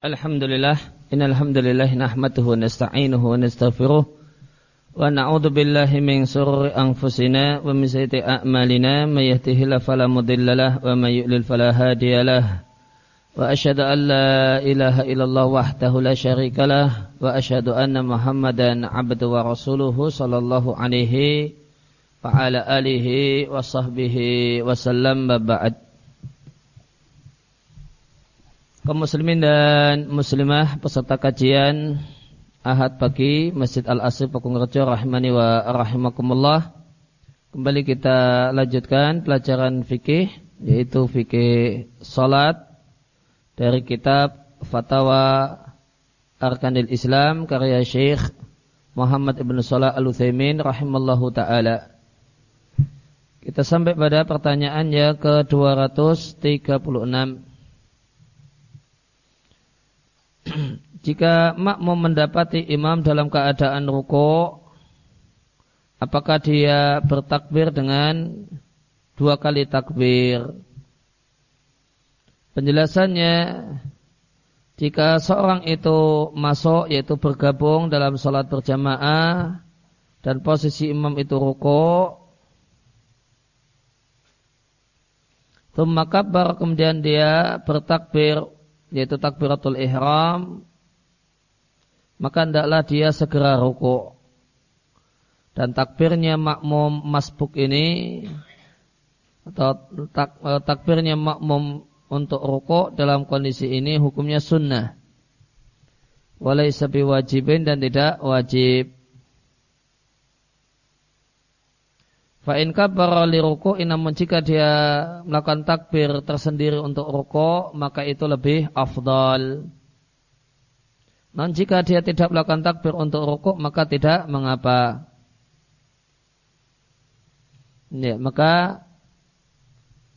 Alhamdulillah Innal hamdalillah nahmaduhu wa nasta'inuhu wa nastaghfiruh wa na'udzu billahi min shururi anfusina wa min sayyiati a'malina may yahdihillahu fala mudhillalah wa may yudlil fala hadiyalah wa asyhadu an la ilaha illallah wahdahu la syarikalah wa asyhadu anna muhammadan 'abduhu wa rasuluhu sallallahu alaihi wa ala alihi wa sahbihi wa sallam ba'd kaum muslimin dan muslimah peserta kajian Ahad pagi Masjid Al-Asri Pakung Rejo rahimani wa rahimakumullah. Kembali kita lanjutkan pelajaran fikih yaitu fikih salat dari kitab Fatawa Arkanil Islam karya Syekh Muhammad Ibn Salah Al-Utsaimin rahimallahu taala. Kita sampai pada pertanyaan yang ke-236. jika makmum mendapati imam dalam keadaan ruko, apakah dia bertakbir dengan dua kali takbir? Penjelasannya, jika seorang itu masuk yaitu bergabung dalam sholat berjamaah dan posisi imam itu ruko, maka kemudian dia bertakbir yaitu takbiratul ihram maka hendaklah dia segera ruku. Dan takbirnya makmum masbuk ini atau tak, eh, takbirnya makmum untuk ruku dalam kondisi ini hukumnya sunnah. Walaysa biwajibin dan tidak wajib Fa'in kabar li ruku namun jika dia melakukan takbir tersendiri untuk ruku maka itu lebih afdal. Namun jika dia tidak melakukan takbir untuk ruku maka tidak mengapa. Ya, maka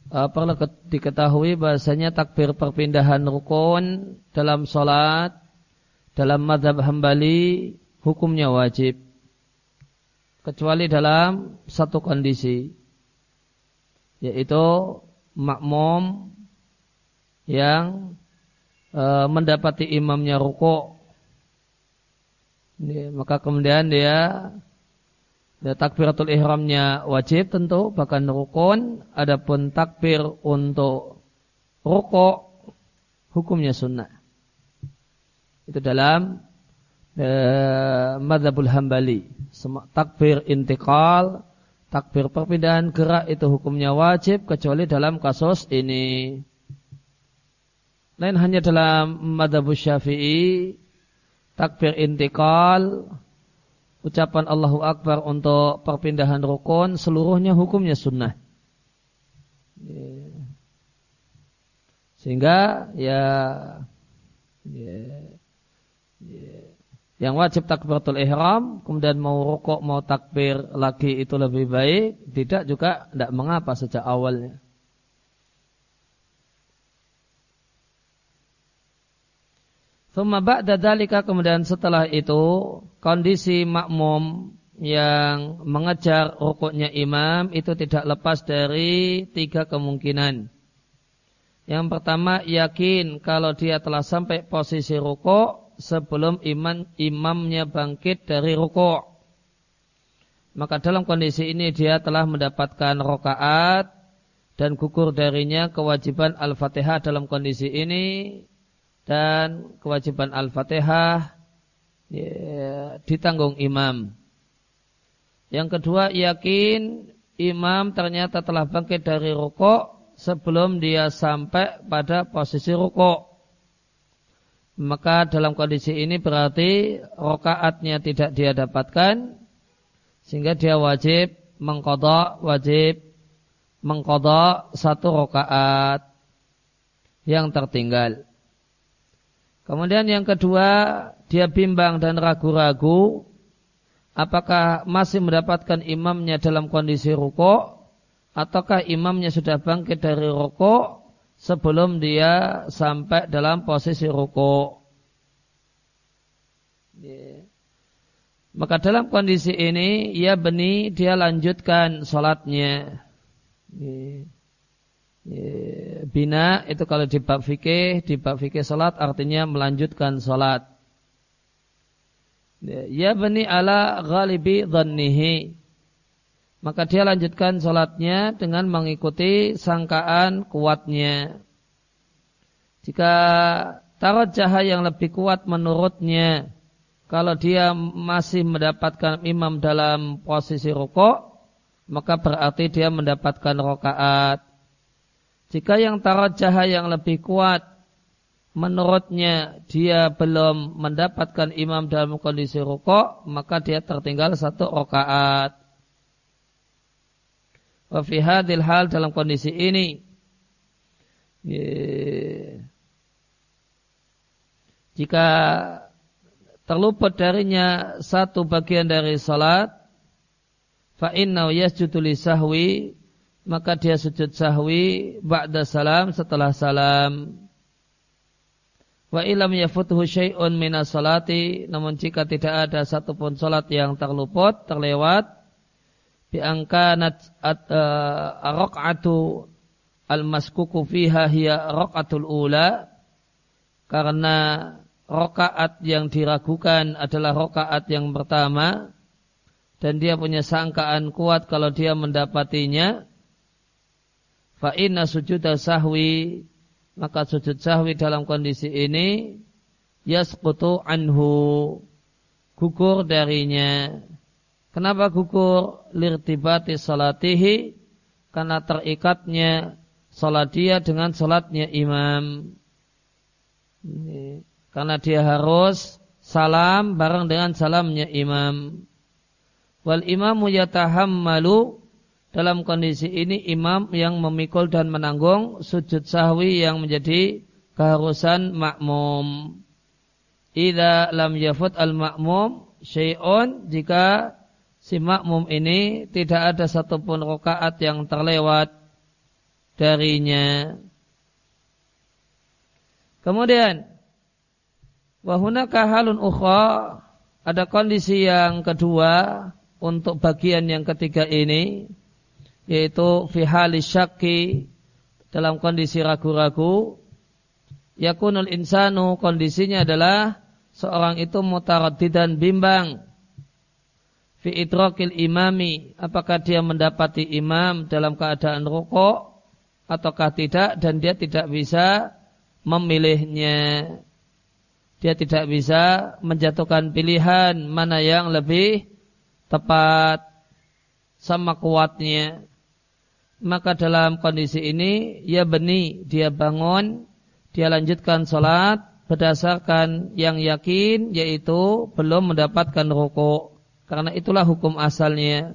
uh, perlu diketahui bahasanya takbir perpindahan rukun dalam solat dalam madhab hambali hukumnya wajib kecuali dalam satu kondisi yaitu makmum yang e, mendapati imamnya ruko maka kemudian dia, dia takbiratul ihramnya wajib tentu bahkan rukun. Adapun takbir untuk ruko hukumnya sunnah. Itu dalam eh, madhabul hambali. Takbir intikal takbir perpindahan gerak itu hukumnya wajib kecuali dalam kasus ini. Lain hanya dalam madhabul syafi'i takbir intikal ucapan Allahu Akbar untuk perpindahan rukun seluruhnya hukumnya sunnah. Sehingga ya, ya, ya yang wajib takbiratul ihram, kemudian mau rukuk, mau takbir lagi itu lebih baik, tidak juga tidak mengapa sejak awalnya. Thumma ba'da dalika kemudian setelah itu kondisi makmum yang mengejar rukuknya imam itu tidak lepas dari tiga kemungkinan. Yang pertama yakin kalau dia telah sampai posisi rukuk sebelum iman imamnya bangkit dari rukuk. Maka dalam kondisi ini dia telah mendapatkan rokaat dan gugur darinya kewajiban Al-Fatihah dalam kondisi ini dan kewajiban Al-Fatihah ya, ditanggung imam. Yang kedua yakin imam ternyata telah bangkit dari rukuk sebelum dia sampai pada posisi rukuk maka dalam kondisi ini berarti rokaatnya tidak dia dapatkan sehingga dia wajib mengkodok wajib mengkodok satu rokaat yang tertinggal. Kemudian yang kedua dia bimbang dan ragu-ragu apakah masih mendapatkan imamnya dalam kondisi ruko ataukah imamnya sudah bangkit dari ruko sebelum dia sampai dalam posisi ruku. Maka dalam kondisi ini ia beni dia lanjutkan sholatnya. bina itu kalau di bab fikih, di bab fikih salat artinya melanjutkan salat. Ya bani ala ghalibi dhannihi. Maka dia lanjutkan salatnya dengan mengikuti sangkaan kuatnya. Jika tarot jaha yang lebih kuat menurutnya, kalau dia masih mendapatkan imam dalam posisi rukuk, maka berarti dia mendapatkan rokaat. Jika yang tarajah yang lebih kuat menurutnya dia belum mendapatkan imam dalam kondisi rukuk, maka dia tertinggal satu rakaat. Wa fi hadil hal dalam kondisi ini jika terluput darinya satu bagian dari salat fa innahu yasjudu li sahwi maka dia sujud sahwi ba'da salam setelah salam. Wa ilam yafutuhu syai'un minas salati namun jika tidak ada satupun salat yang terluput, terlewat biangka nat uh, raq'atu al-maskuku fiha hiya raq'atul ula. Karena rakaat yang diragukan adalah rakaat yang pertama. Dan dia punya sangkaan kuat kalau dia mendapatinya. Fa inna sujud sahwi maka sujud sahwi dalam kondisi ini yasqutu anhu gugur darinya. Kenapa gugur? Lirtibati salatihi karena terikatnya salat dia dengan salatnya imam. Karena dia harus salam bareng dengan salamnya imam. Wal imamu yatahammalu dalam kondisi ini imam yang memikul dan menanggung sujud sahwi yang menjadi keharusan makmum. Ida lam yafut al makmum syai'un jika si makmum ini tidak ada satupun rakaat yang terlewat darinya. Kemudian wahunaka halun ukha ada kondisi yang kedua untuk bagian yang ketiga ini yaitu fihali syaki dalam kondisi ragu-ragu yakunul insanu kondisinya adalah seorang itu mutaraddidan bimbang fi idrakil imami apakah dia mendapati imam dalam keadaan rukuk ataukah tidak dan dia tidak bisa memilihnya. Dia tidak bisa menjatuhkan pilihan mana yang lebih tepat sama kuatnya. Maka dalam kondisi ini ya beni dia bangun dia lanjutkan sholat berdasarkan yang yakin yaitu belum mendapatkan rokok karena itulah hukum asalnya.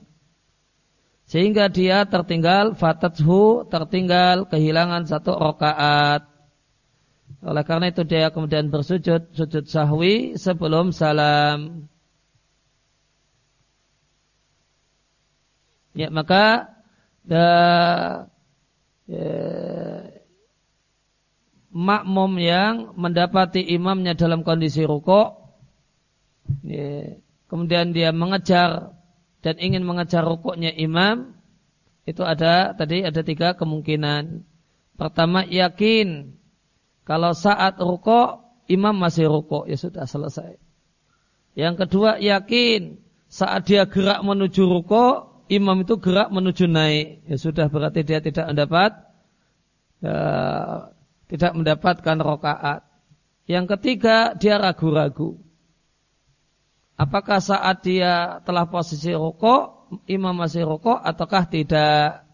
Sehingga dia tertinggal fatathu tertinggal kehilangan satu rokaat oleh karena itu dia kemudian bersujud sujud sahwi sebelum salam. Ya maka ya, makmum yang mendapati imamnya dalam kondisi rukuk ya, kemudian dia mengejar dan ingin mengejar rukuknya imam itu ada tadi ada tiga kemungkinan pertama yakin kalau saat rukuk imam masih rukuk ya sudah selesai yang kedua yakin saat dia gerak menuju rukuk imam itu gerak menuju naik, ya sudah berarti dia tidak mendapat ya, tidak mendapatkan rokaat. Yang ketiga dia ragu-ragu. Apakah saat dia telah posisi rokok, imam masih rokok ataukah tidak?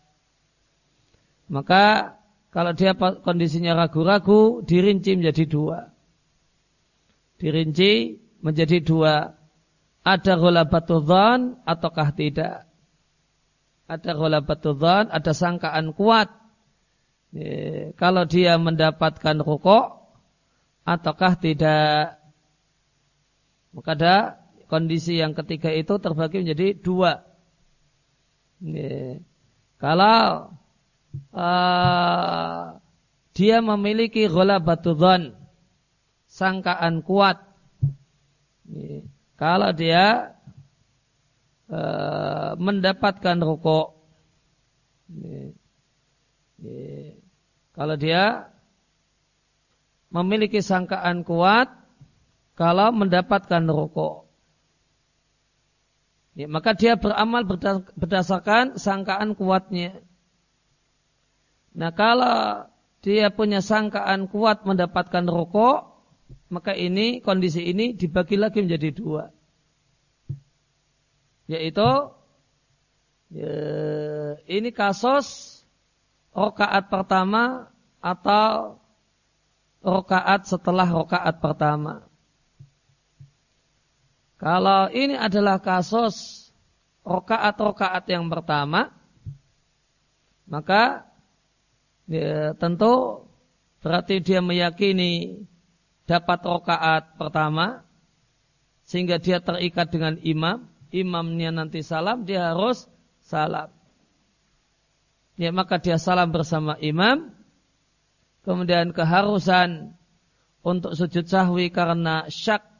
Maka kalau dia kondisinya ragu-ragu, dirinci menjadi dua. Dirinci menjadi dua. Ada ghalabatul dhan ataukah tidak? ada ghalabatudhan, ada sangkaan kuat. Kalau dia mendapatkan rukuk ataukah tidak. Maka ada kondisi yang ketiga itu terbagi menjadi dua. Kalau uh, dia memiliki ghalabatudhan, sangkaan kuat. Kalau dia Eh, mendapatkan rokok Kalau dia memiliki sangkaan kuat kalau mendapatkan rokok. Ya, maka dia beramal berdasarkan sangkaan kuatnya. Nah kalau dia punya sangkaan kuat mendapatkan rokok, maka ini kondisi ini dibagi lagi menjadi dua. Yaitu ya, ini kasus rokaat pertama atau rokaat setelah rokaat pertama. Kalau ini adalah kasus rokaat-rokaat yang pertama, maka ya, tentu berarti dia meyakini dapat rokaat pertama, sehingga dia terikat dengan imam, imamnya nanti salam, dia harus salam. Ya maka dia salam bersama imam, kemudian keharusan untuk sujud sahwi karena syak,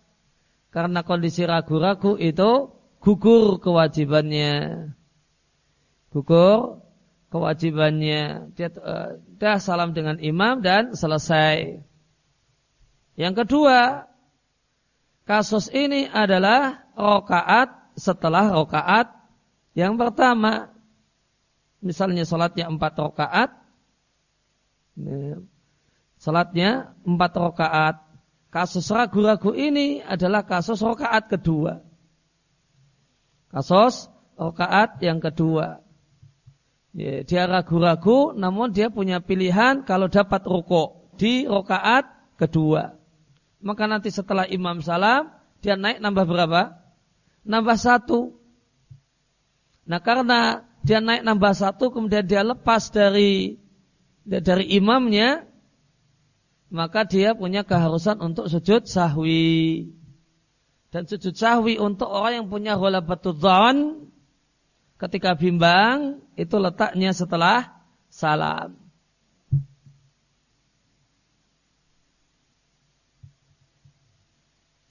karena kondisi ragu-ragu itu gugur kewajibannya. Gugur kewajibannya. Dia, uh, dia salam dengan imam dan selesai. Yang kedua, kasus ini adalah rokaat setelah rokaat yang pertama. Misalnya sholatnya empat rokaat. Sholatnya empat rokaat. Kasus ragu-ragu ini adalah kasus rokaat kedua. Kasus rokaat yang kedua. Ya, dia ragu-ragu, namun dia punya pilihan kalau dapat rukuk di rokaat kedua. Maka nanti setelah imam salam, dia naik nambah berapa? Nambah satu. Nah karena dia naik nambah satu, kemudian dia lepas dari dari imamnya, maka dia punya keharusan untuk sujud sahwi. Dan sujud sahwi untuk orang yang punya ghalabatul dhon, ketika bimbang itu letaknya setelah salam.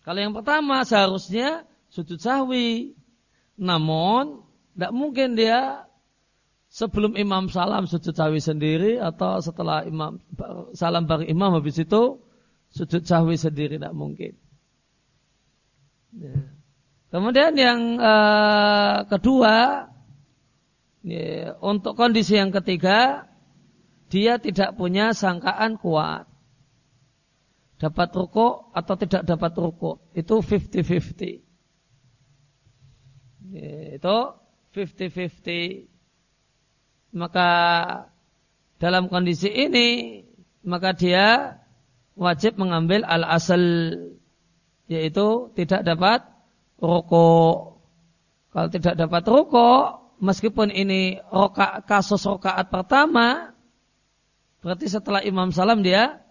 Kalau yang pertama seharusnya sujud sahwi. Namun tidak mungkin dia sebelum imam salam sujud sahwi sendiri atau setelah imam salam bareng imam habis itu sujud sahwi sendiri tidak mungkin. Ya. Kemudian yang uh, kedua Ya, untuk kondisi yang ketiga, dia tidak punya sangkaan kuat. Dapat ruko atau tidak dapat ruko. Itu 50-50. Ya, itu 50-50. Maka dalam kondisi ini, maka dia wajib mengambil al-asal. Yaitu tidak dapat ruko. Kalau tidak dapat ruko, meskipun ini roka, kasus rokaat pertama, berarti setelah imam salam dia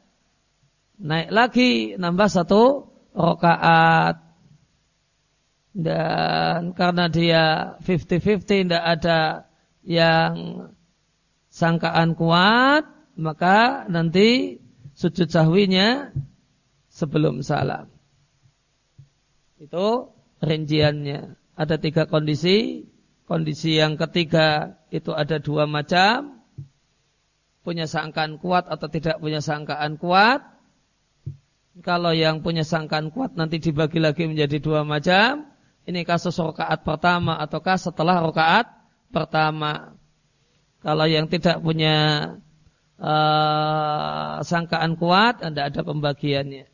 naik lagi nambah satu rokaat. Dan karena dia 50-50 tidak ada yang sangkaan kuat, maka nanti sujud sahwinya sebelum salam. Itu rinciannya. Ada tiga kondisi Kondisi yang ketiga itu ada dua macam. Punya sangkaan kuat atau tidak punya sangkaan kuat. Kalau yang punya sangkaan kuat nanti dibagi lagi menjadi dua macam. Ini kasus rokaat pertama ataukah setelah rokaat pertama. Kalau yang tidak punya uh, sangkaan kuat, tidak ada pembagiannya.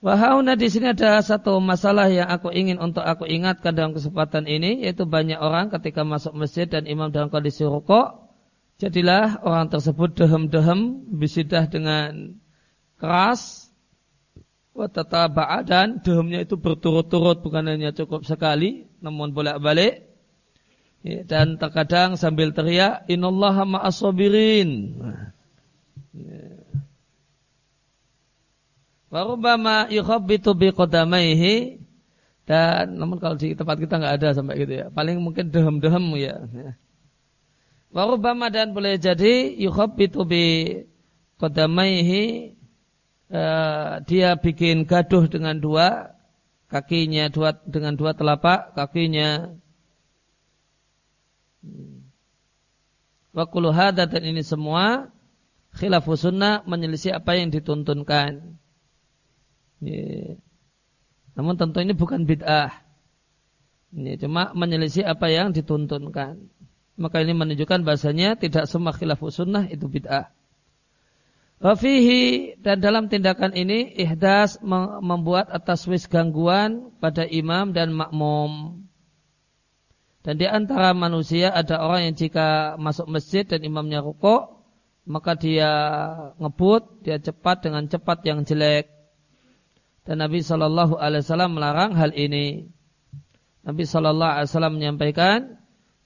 Wahauna di sini ada satu masalah yang aku ingin untuk aku ingatkan dalam kesempatan ini, yaitu banyak orang ketika masuk masjid dan imam dalam kondisi rukuk, jadilah orang tersebut dehem-dehem, bisidah dengan keras, watataba'a dan dehemnya itu berturut-turut bukan hanya cukup sekali, namun bolak-balik. Ya, dan terkadang sambil teriak, Innallaha ma'asobirin. Ya. Warubama yukhabbitu biqadamaihi dan namun kalau di tempat kita nggak ada sampai gitu ya. Paling mungkin dehem-dehem ya. Warubama dan boleh jadi yukhabbitu bi qadamaihi uh, dia bikin gaduh dengan dua kakinya dua dengan dua telapak kakinya. Wa kullu dan ini semua khilafu sunnah menyelisih apa yang dituntunkan. Namun tentu ini bukan bid'ah. Ini cuma menyelisih apa yang dituntunkan. Maka ini menunjukkan bahasanya tidak semua khilafu sunnah itu bid'ah. Wafihi dan dalam tindakan ini ihdas membuat atas wis gangguan pada imam dan makmum. Dan di antara manusia ada orang yang jika masuk masjid dan imamnya rukuk, maka dia ngebut, dia cepat dengan cepat yang jelek. Dan Nabi Shallallahu Alaihi Wasallam melarang hal ini. Nabi Shallallahu Alaihi Wasallam menyampaikan,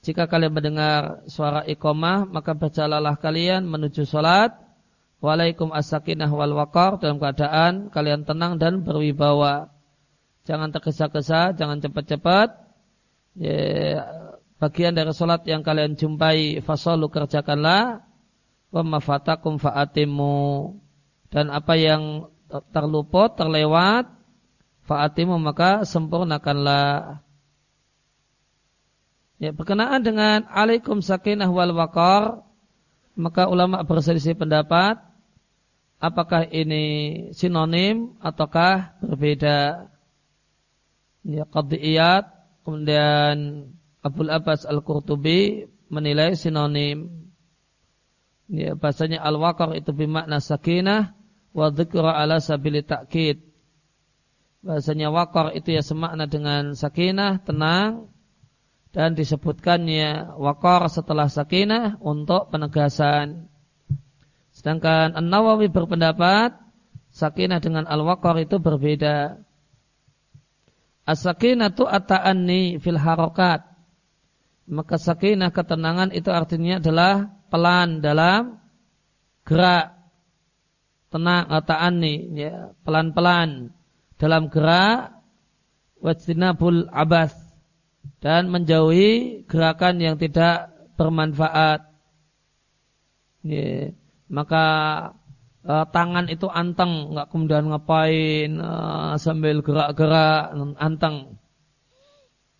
jika kalian mendengar suara iqamah, maka berjalanlah kalian menuju sholat. Walaikum as-sakinah wal waqar dalam keadaan kalian tenang dan berwibawa. Jangan tergesa-gesa, jangan cepat-cepat, ya, bagian dari solat yang kalian jumpai fasolu kerjakanlah. Wa mafatakum fa'atimu. Dan apa yang terluput terlewat fa'atimu maka sempurnakanlah. Ya berkenaan dengan alaikum sakinah wal waqar maka ulama berselisih pendapat apakah ini sinonim ataukah berbeda? Ya qadiyat Kemudian Abdul Abbas Al-Qurtubi menilai sinonim. Ya, bahasanya al-waqar itu bermakna sakinah wa dzikra ala sabili ta'kid. Bahasanya waqar itu ya semakna dengan sakinah, tenang dan disebutkannya waqar setelah sakinah untuk penegasan. Sedangkan An-Nawawi berpendapat sakinah dengan al-waqar itu berbeda. As-sakinatu ata'anni fil harokat. Maka sakinah ketenangan itu artinya adalah pelan dalam gerak. Tenang ata'anni, ya, pelan-pelan dalam gerak wajtinabul abas dan menjauhi gerakan yang tidak bermanfaat. Ya, maka uh, tangan itu anteng, nggak kemudian ngapain uh, sambil gerak-gerak anteng.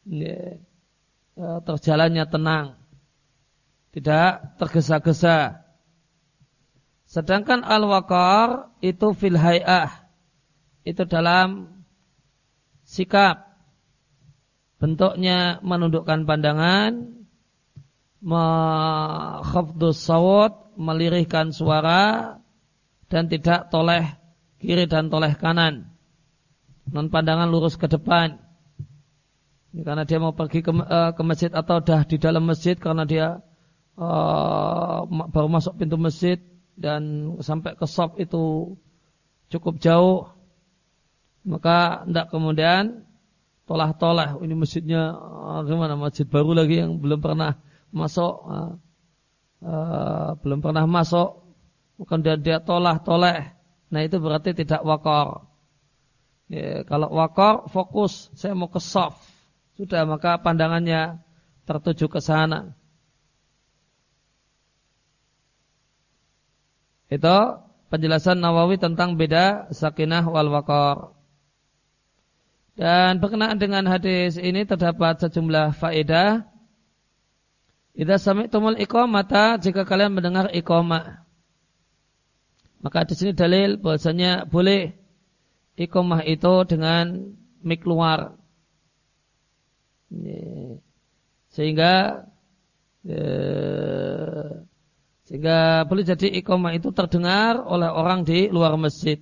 Yeah. Uh, terjalannya tenang, tidak tergesa-gesa. Sedangkan al-waqar itu fil hay'ah. Itu dalam sikap. Bentuknya menundukkan pandangan, khafdus sawat, melirihkan suara, dan tidak toleh kiri dan toleh kanan. Non pandangan lurus ke depan. Karena dia mau pergi ke, uh, ke masjid atau dah di dalam masjid karena dia uh, baru masuk pintu masjid dan sampai ke shop itu cukup jauh. Maka tidak kemudian tolah-tolah ini masjidnya gimana masjid baru lagi yang belum pernah masuk uh, uh, belum pernah masuk bukan dia, dia tolah toleh. Nah itu berarti tidak wakor. Ya, kalau wakor fokus, saya mau ke soft. Sudah maka pandangannya tertuju ke sana. Itu penjelasan Nawawi tentang beda sakinah wal wakor. Dan berkenaan dengan hadis ini terdapat sejumlah faedah. Idza sami'tumul iqamata jika kalian mendengar iqamah maka di sini dalil bahwasanya boleh ikomah itu dengan mik luar. Sehingga sehingga boleh jadi ikomah itu terdengar oleh orang di luar masjid.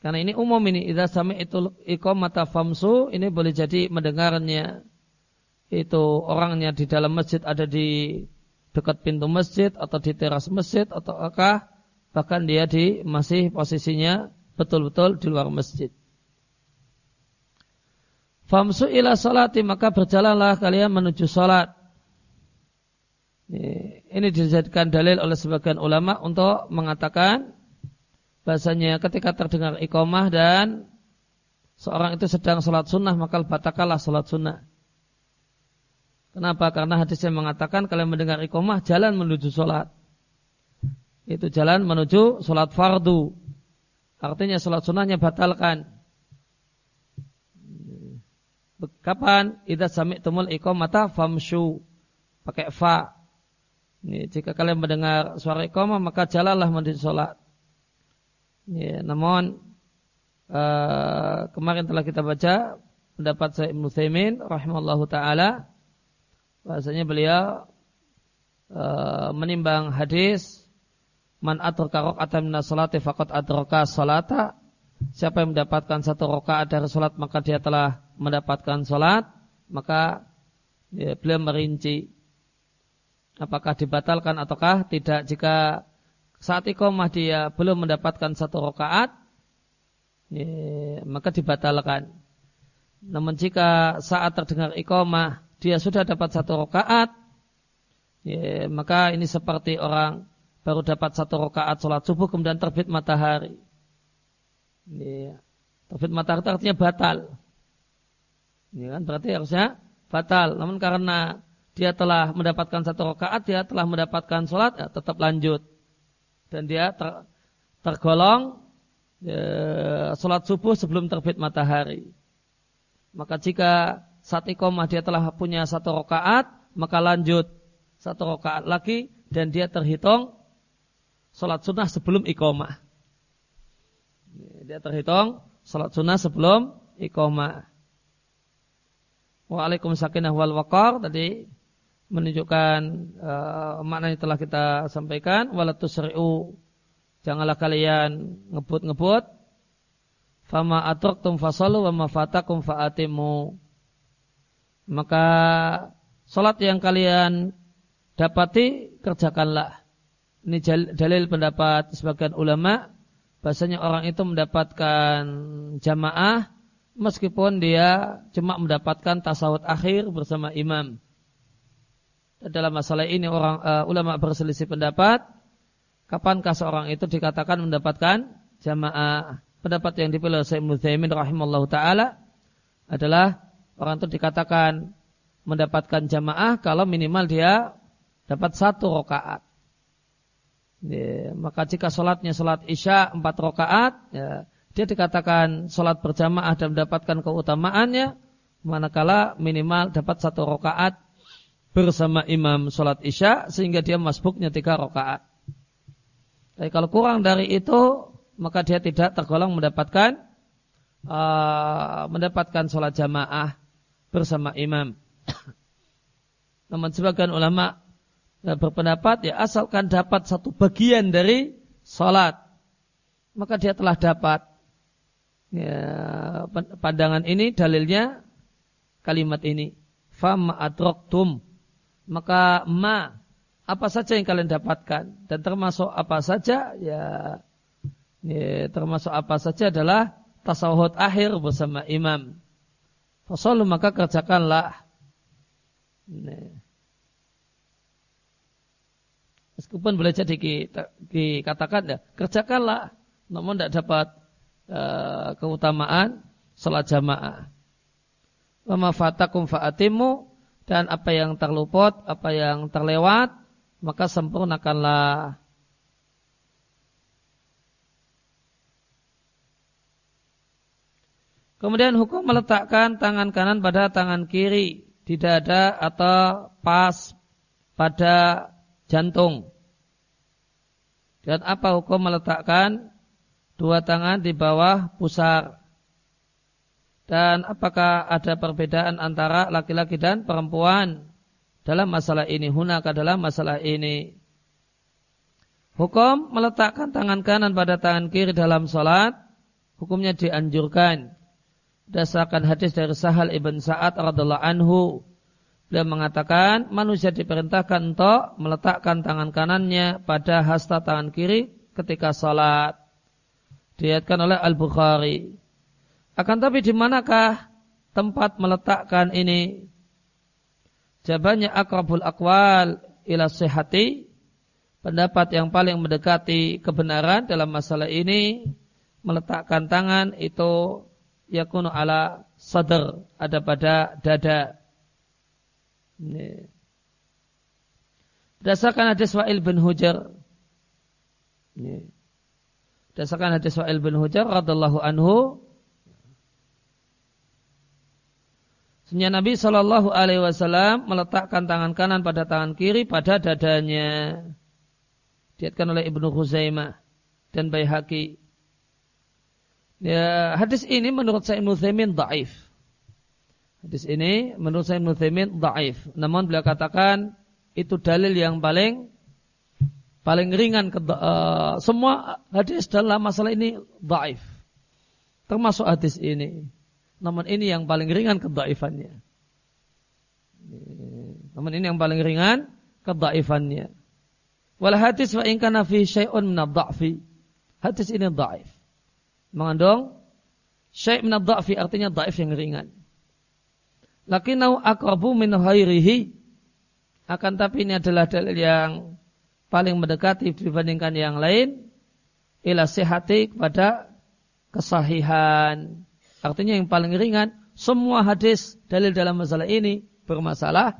Karena ini umum ini, idza sami itu iqamata famsu, ini boleh jadi mendengarnya itu orangnya di dalam masjid ada di dekat pintu masjid atau di teras masjid atau apakah bahkan dia di masih posisinya betul-betul di luar masjid. Famsu ila salati maka berjalanlah kalian menuju salat. Ini dijadikan dalil oleh sebagian ulama untuk mengatakan bahasanya ketika terdengar iqamah dan seorang itu sedang salat sunnah maka batakallah salat sunnah. Kenapa? Karena hadisnya mengatakan kalian mendengar iqomah jalan menuju sholat. Itu jalan menuju sholat fardu. Artinya sholat sunnahnya batalkan. Kapan? Idza sami'tumul iqamata famshu. Pakai fa. Ini, jika kalian mendengar suara iqamah maka jalanlah menuju sholat. Ini, namun uh, kemarin telah kita baca pendapat saya Ibnu Thaimin rahimallahu taala bahasanya beliau uh, menimbang hadis man adraka raqatan min salati faqad adraka salata. Siapa yang mendapatkan satu rakaat dari salat maka dia telah mendapatkan salat maka ya, beliau merinci. Apakah dibatalkan ataukah tidak? Jika saat iqamah dia belum mendapatkan satu rakaat ya, maka dibatalkan. Namun jika saat terdengar iqamah dia sudah dapat satu rakaat ya, maka ini seperti orang baru dapat satu rakaat sholat subuh kemudian terbit matahari ya, terbit matahari artinya batal ya kan berarti harusnya batal namun karena dia telah mendapatkan satu rakaat, dia telah mendapatkan sholat, ya, tetap lanjut. Dan dia ter, tergolong ya, sholat subuh sebelum terbit matahari. Maka jika saat iqomah dia telah punya satu rakaat, maka lanjut satu rakaat lagi dan dia terhitung sholat sunnah sebelum iqomah. Dia terhitung sholat sunnah sebelum iqomah. Waalaikumsalam wal waqar tadi menunjukkan uh, makna yang telah kita sampaikan walatusri'u janganlah kalian ngebut-ngebut fama atraktum fasalu wa ma fatakum faatimu maka salat yang kalian dapati kerjakanlah. Ini dalil pendapat sebagian ulama. Bahasanya orang itu mendapatkan jamaah meskipun dia cuma mendapatkan tasawuf akhir bersama imam. Dalam masalah ini orang uh, ulama berselisih pendapat. Kapankah seorang itu dikatakan mendapatkan jamaah? Pendapat yang dipilih oleh Syekh Muthaimin rahimallahu taala adalah orang itu dikatakan mendapatkan jamaah kalau minimal dia dapat satu rakaat ya, maka jika sholatnya sholat isya empat rakaat ya, dia dikatakan sholat berjamaah dan mendapatkan keutamaannya manakala minimal dapat satu rakaat bersama imam sholat isya sehingga dia masbuknya tiga rakaat. Tapi kalau kurang dari itu maka dia tidak tergolong mendapatkan uh, mendapatkan sholat jamaah bersama imam. Namun sebagian ulama ya, berpendapat ya asalkan dapat satu bagian dari sholat maka dia telah dapat. Ya, pandangan ini dalilnya kalimat ini. Fama adroktum maka ma apa saja yang kalian dapatkan dan termasuk apa saja ya, ya termasuk apa saja adalah tasawuf akhir bersama imam. Fasalu maka kerjakanlah. Nah. Meskipun boleh jadi dikatakan ya, kerjakanlah, namun tidak dapat uh, keutamaan salat jamaah. Wa fatakum fa'atimu dan apa yang terluput, apa yang terlewat, maka sempurnakanlah. Kemudian hukum meletakkan tangan kanan pada tangan kiri di dada atau pas pada jantung. Dan apa hukum meletakkan dua tangan di bawah pusar? Dan apakah ada perbedaan antara laki-laki dan perempuan dalam masalah ini? Hunaka dalam masalah ini. Hukum meletakkan tangan kanan pada tangan kiri dalam sholat. Hukumnya dianjurkan. Dasarkan hadis dari Sahal ibn Sa'ad radhiallahu anhu. Beliau mengatakan manusia diperintahkan untuk meletakkan tangan kanannya pada hasta tangan kiri ketika sholat. Dilihatkan oleh Al-Bukhari. Akan tapi di manakah tempat meletakkan ini? Jawabannya akrabul akwal ila sehati. Pendapat yang paling mendekati kebenaran dalam masalah ini meletakkan tangan itu yakunu ala sadar ada pada dada. Ini. Berdasarkan hadis Wa'il bin Hujar. Ini. Berdasarkan hadis Wa'il bin Hujar radallahu anhu Senya Nabi Shallallahu Alaihi Wasallam meletakkan tangan kanan pada tangan kiri pada dadanya. Diatkan oleh Ibnu Huzaimah dan Baihaqi. Ya, hadis ini menurut saya Ibnu daif. Hadis ini menurut saya Ibnu daif. Namun beliau katakan itu dalil yang paling paling ringan ke, uh, semua hadis dalam masalah ini daif. Termasuk hadis ini. Namun ini yang paling ringan kedaifannya. Namun ini yang paling ringan kedaifannya. Wal hadis wa in kana fi syai'un min. Hadis ini dhaif. Mengandung syai' min ad-dha'fi artinya dhaif yang ringan. Lakinau aqrabu min ghairihi. Akan tapi ini adalah dalil yang paling mendekati dibandingkan yang lain ila sihati kepada kesahihan. Artinya yang paling ringan, semua hadis dalil dalam masalah ini bermasalah,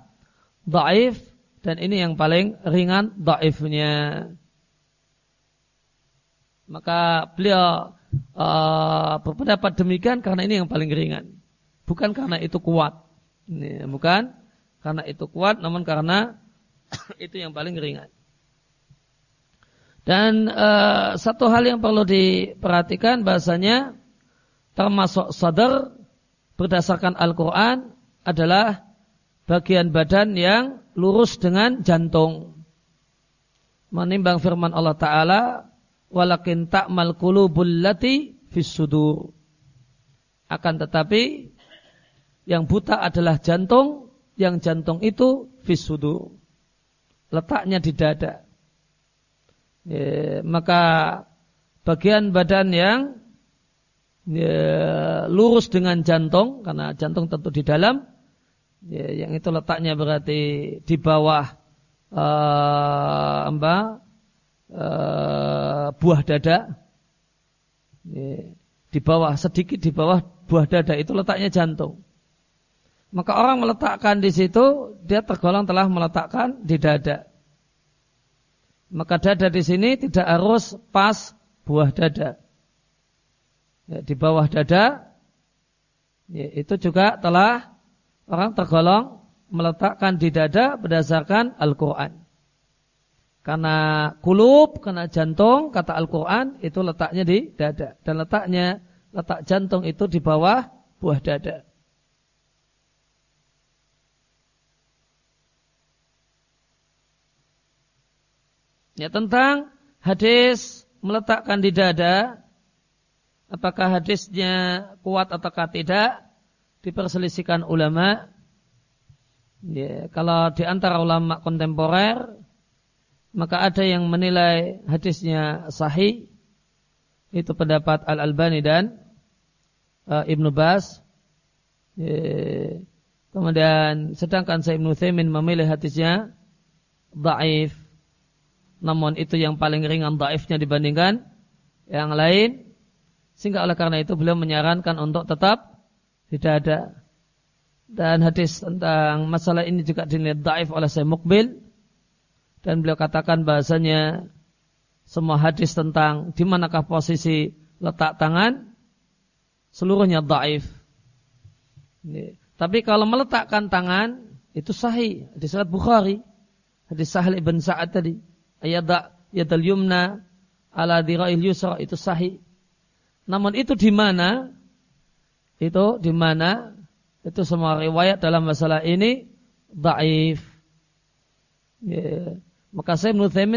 daif, dan ini yang paling ringan daifnya. Maka beliau uh, berpendapat demikian karena ini yang paling ringan. Bukan karena itu kuat. Bukan karena itu kuat, namun karena itu yang paling ringan. Dan uh, satu hal yang perlu diperhatikan bahasanya termasuk sadar berdasarkan Al-Quran adalah bagian badan yang lurus dengan jantung. Menimbang firman Allah Ta'ala, walakin ta'mal qulubul lati fis. Akan tetapi yang buta adalah jantung, yang jantung itu fis. Letaknya di dada. Ya, maka bagian badan yang ya, lurus dengan jantung karena jantung tentu di dalam ya, yang itu letaknya berarti di bawah uh, uh, buah dada. Di bawah sedikit di bawah buah dada itu letaknya jantung. Maka orang meletakkan di situ dia tergolong telah meletakkan di dada. Maka dada di sini tidak harus pas buah dada. Ya, di bawah dada ya, itu juga telah orang tergolong meletakkan di dada berdasarkan Al-Quran. Karena kulub, karena jantung, kata Al-Quran itu letaknya di dada. Dan letaknya, letak jantung itu di bawah buah dada. Ya tentang hadis meletakkan di dada Apakah hadisnya kuat ataukah tidak? Diperselisihkan ulama. Ya, kalau di antara ulama kontemporer, maka ada yang menilai hadisnya sahih. Itu pendapat Al-Albani dan uh, Ibnu Bas. Ya, kemudian sedangkan saya Ibnu Thaymin memilih hadisnya daif. Namun itu yang paling ringan daifnya dibandingkan yang lain sehingga oleh karena itu beliau menyarankan untuk tetap tidak ada. Dan hadis tentang masalah ini juga dinilai daif oleh saya mukbil. Dan beliau katakan bahasanya semua hadis tentang di manakah posisi letak tangan seluruhnya daif. Tapi kalau meletakkan tangan itu sahih di surat Bukhari. Hadis Sahal ibn Sa'ad tadi. Ayat yadal yumna ala dira'il yusra itu sahih. Namun itu di mana? Itu di mana? Itu semua riwayat dalam masalah ini daif. Ya. Maka saya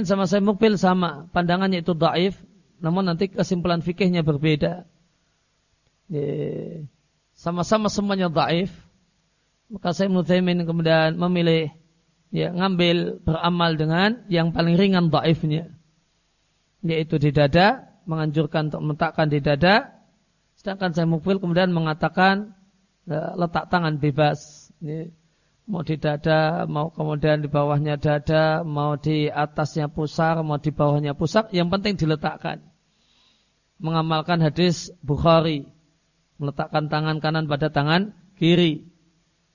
sama saya Mukbil sama. Pandangannya itu daif. Namun nanti kesimpulan fikihnya berbeda. Ya. Sama-sama semuanya daif. Maka saya kemudian memilih ya ngambil beramal dengan yang paling ringan daifnya. Yaitu di dada menganjurkan untuk meletakkan di dada, sedangkan saya mukbil kemudian mengatakan ya, letak tangan bebas. Ini, mau di dada, mau kemudian di bawahnya dada, mau di atasnya pusar, mau di bawahnya pusar, yang penting diletakkan. Mengamalkan hadis Bukhari, meletakkan tangan kanan pada tangan kiri.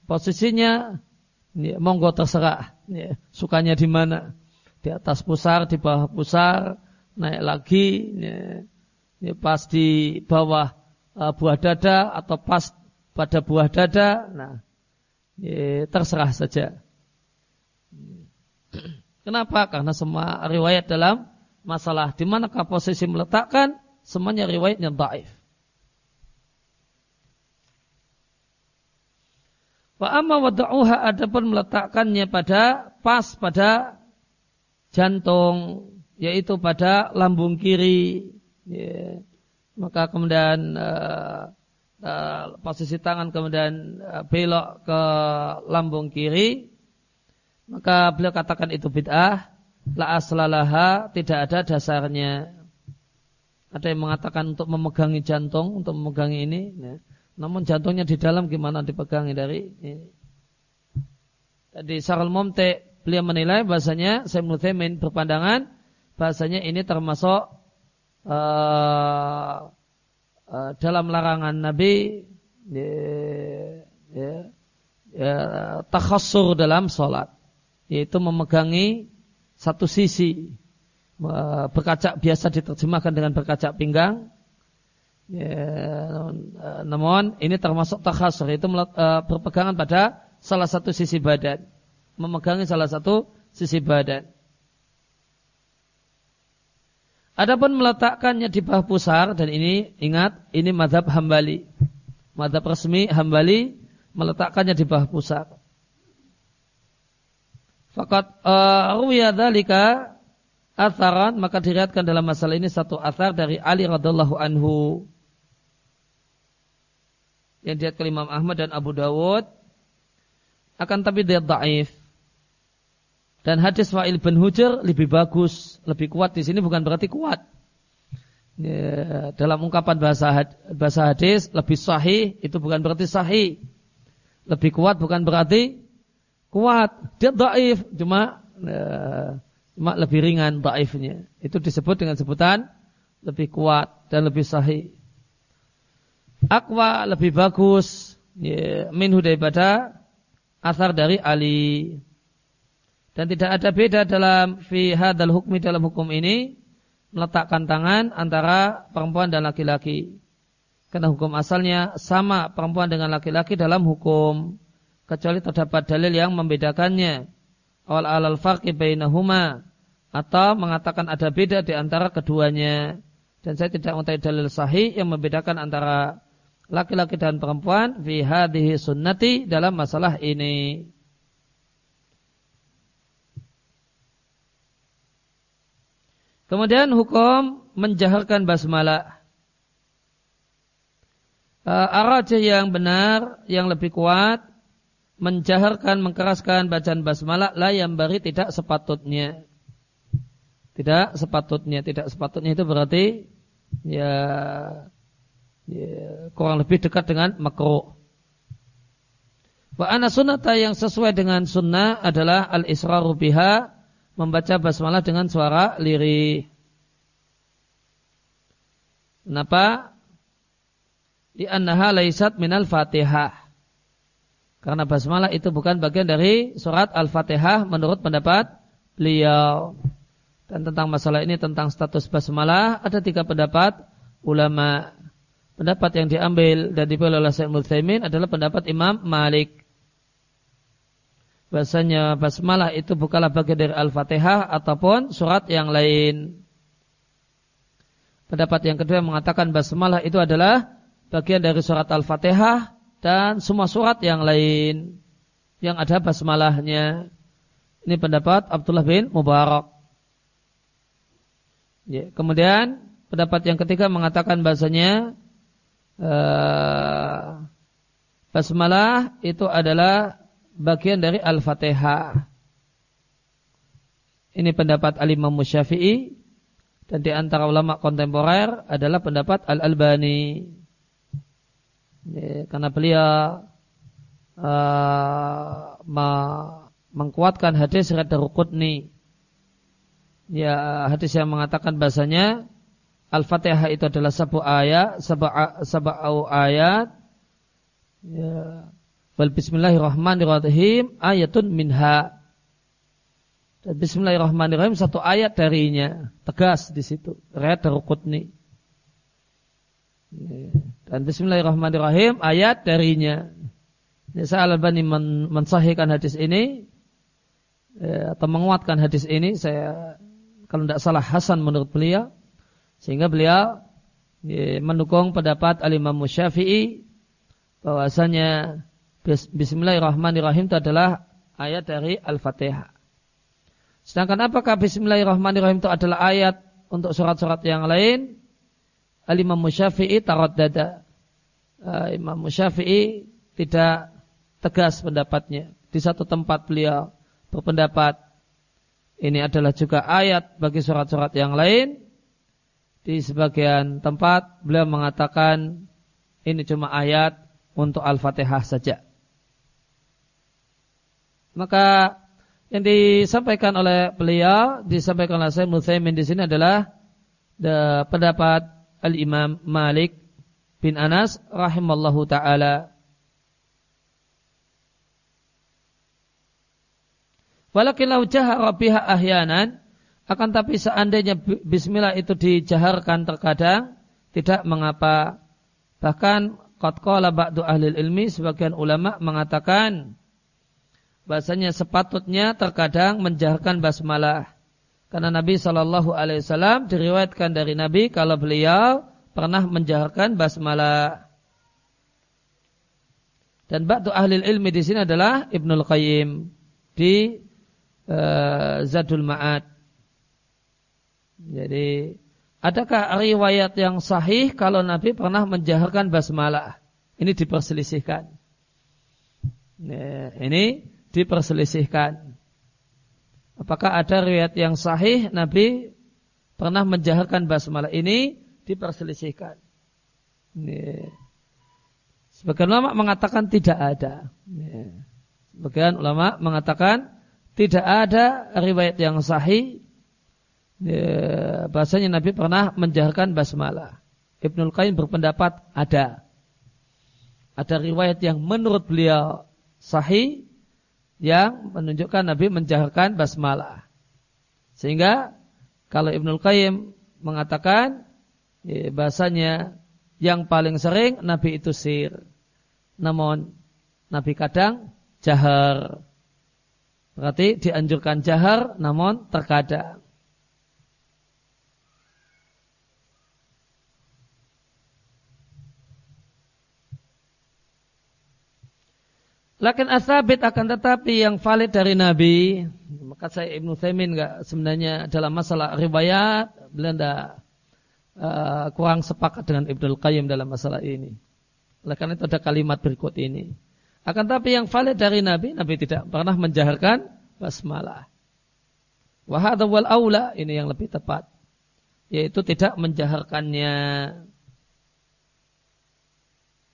Posisinya ya, monggo terserah, ya, sukanya di mana. Di atas pusar, di bawah pusar, naik lagi ya, ya pas di bawah uh, buah dada atau pas pada buah dada nah ya, terserah saja. Kenapa? Karena semua riwayat dalam masalah di manakah posisi meletakkan semuanya riwayatnya dhaif. Wa amma wada'uha adapun meletakkannya pada pas pada jantung yaitu pada lambung kiri ya. maka kemudian uh, uh, posisi tangan kemudian uh, belok ke lambung kiri maka beliau katakan itu bid'ah, la aslalaha, tidak ada dasarnya. Ada yang mengatakan untuk memegangi jantung, untuk memegangi ini. Ya. Namun jantungnya di dalam gimana dipegangi dari ini. Tadi Sarul Mumte beliau menilai bahasanya saya Muthaimin berpandangan bahasanya ini termasuk uh, uh, dalam larangan Nabi ya, ya, ya, takhassur dalam sholat yaitu memegangi satu sisi berkaca biasa diterjemahkan dengan berkaca pinggang ya, namun ini termasuk takhasur uh, berpegangan pada salah satu sisi badan memegangi salah satu sisi badan Adapun meletakkannya di bawah pusar dan ini ingat ini madhab hambali. Madhab resmi hambali meletakkannya di bawah pusar. Fakat uh, ruya dzalika atharan maka diriatkan dalam masalah ini satu athar dari Ali radhiallahu anhu. Yang ke Imam Ahmad dan Abu Dawud. Akan tapi dia daif dan hadis Wa'il bin Hujr lebih bagus, lebih kuat di sini bukan berarti kuat. Ya, dalam ungkapan bahasa bahasa hadis lebih sahih itu bukan berarti sahih. Lebih kuat bukan berarti kuat, dia daif, cuma uh, cuma lebih ringan daifnya. Itu disebut dengan sebutan lebih kuat dan lebih sahih. Akwa lebih bagus ya, minhu daripada asar dari Ali. Dan tidak ada beda dalam fi hadal hukmi dalam hukum ini meletakkan tangan antara perempuan dan laki-laki. Karena hukum asalnya sama perempuan dengan laki-laki dalam hukum kecuali terdapat dalil yang membedakannya. Awal alal farqi bainahuma atau mengatakan ada beda di antara keduanya. Dan saya tidak mengetahui dalil sahih yang membedakan antara laki-laki dan perempuan fi hadhihi sunnati dalam masalah ini. Kemudian hukum menjaharkan basmalah. Uh, yang benar, yang lebih kuat menjaharkan, mengkeraskan bacaan basmalah la yang bari tidak sepatutnya. Tidak sepatutnya, tidak sepatutnya itu berarti ya, ya kurang lebih dekat dengan makruh. Wa ana sunnata yang sesuai dengan sunnah adalah al-israru biha membaca basmalah dengan suara lirih. Kenapa? Di annaha laisat minal fatihah. Karena basmalah itu bukan bagian dari surat Al-Fatihah menurut pendapat beliau. Dan tentang masalah ini tentang status basmalah ada tiga pendapat ulama. Pendapat yang diambil dan dipilih oleh Syekh Mutsaimin adalah pendapat Imam Malik. Bahasanya basmalah itu bukanlah bagian dari Al-Fatihah ataupun surat yang lain. Pendapat yang kedua mengatakan basmalah itu adalah bagian dari surat Al-Fatihah dan semua surat yang lain yang ada basmalahnya. Ini pendapat Abdullah bin Mubarak. Ya, kemudian pendapat yang ketiga mengatakan bahasanya uh, basmalah itu adalah bagian dari Al-Fatihah. Ini pendapat Al-Imam Syafi'i. Dan di antara ulama kontemporer adalah pendapat Al-Albani. Ya, karena beliau uh, mengkuatkan hadis Rada Rukutni ya hadis yang mengatakan bahasanya Al-Fatihah itu adalah sebuah ayat sebuah ayat. Ya Wal bismillahirrahmanirrahim ayatun minha. Dan bismillahirrahmanirrahim satu ayat darinya. Tegas di situ. Riwayat Darukutni. Dan Bismillahirrahmanirrahim ayat darinya. Al-Albani men mensahihkan hadis ini ya, atau menguatkan hadis ini saya kalau tidak salah Hasan menurut beliau sehingga beliau ya, mendukung pendapat Al-Imam Syafi'i bahwasanya Bismillahirrahmanirrahim itu adalah ayat dari Al-Fatihah. Sedangkan apakah Bismillahirrahmanirrahim itu adalah ayat untuk surat-surat yang lain? Al-Imam Syafi'i tarot dada. Uh, Imam Syafi'i tidak tegas pendapatnya. Di satu tempat beliau berpendapat ini adalah juga ayat bagi surat-surat yang lain. Di sebagian tempat beliau mengatakan ini cuma ayat untuk Al-Fatihah saja. Maka yang disampaikan oleh beliau, disampaikan oleh saya Muthaimin di sini adalah pendapat Al-Imam Malik bin Anas rahimallahu taala Walakin lau jahara biha ahyanan, akan tapi seandainya bismillah itu dijaharkan terkadang, tidak mengapa. Bahkan qad qala ba'du ahli ilmi, sebagian ulama mengatakan, bahasanya sepatutnya terkadang menjaharkan basmalah. Karena Nabi Shallallahu Alaihi Wasallam diriwayatkan dari Nabi kalau beliau pernah menjaharkan basmalah. Dan ba'du ahli ilmi di sini adalah Ibnul Qayyim di uh, Zadul Ma'ad. Jadi, adakah riwayat yang sahih kalau Nabi pernah menjaharkan basmalah? Ini diperselisihkan. Nah, ini diperselisihkan. Apakah ada riwayat yang sahih Nabi pernah menjaharkan basmalah ini diperselisihkan. Sebagian ulama mengatakan tidak ada. Sebagian ulama mengatakan tidak ada riwayat yang sahih ya, bahasanya Nabi pernah menjaharkan basmalah. Ibnul Qayyim berpendapat ada. Ada riwayat yang menurut beliau sahih yang menunjukkan Nabi menjaharkan basmalah. Sehingga kalau Ibnul Qayyim mengatakan ya, bahasanya yang paling sering Nabi itu sir. Namun Nabi kadang jahar. Berarti dianjurkan jahar namun terkadang. Lakin asabit akan tetapi yang valid dari Nabi, maka saya Ibnu Thaimin enggak sebenarnya dalam masalah riwayat beliau enggak uh, kurang sepakat dengan Ibnu Qayyim dalam masalah ini. Karena itu ada kalimat berikut ini. Akan tapi yang valid dari Nabi, Nabi tidak pernah menjaharkan basmalah. Wahada wal aula, ini yang lebih tepat. Yaitu tidak menjaharkannya.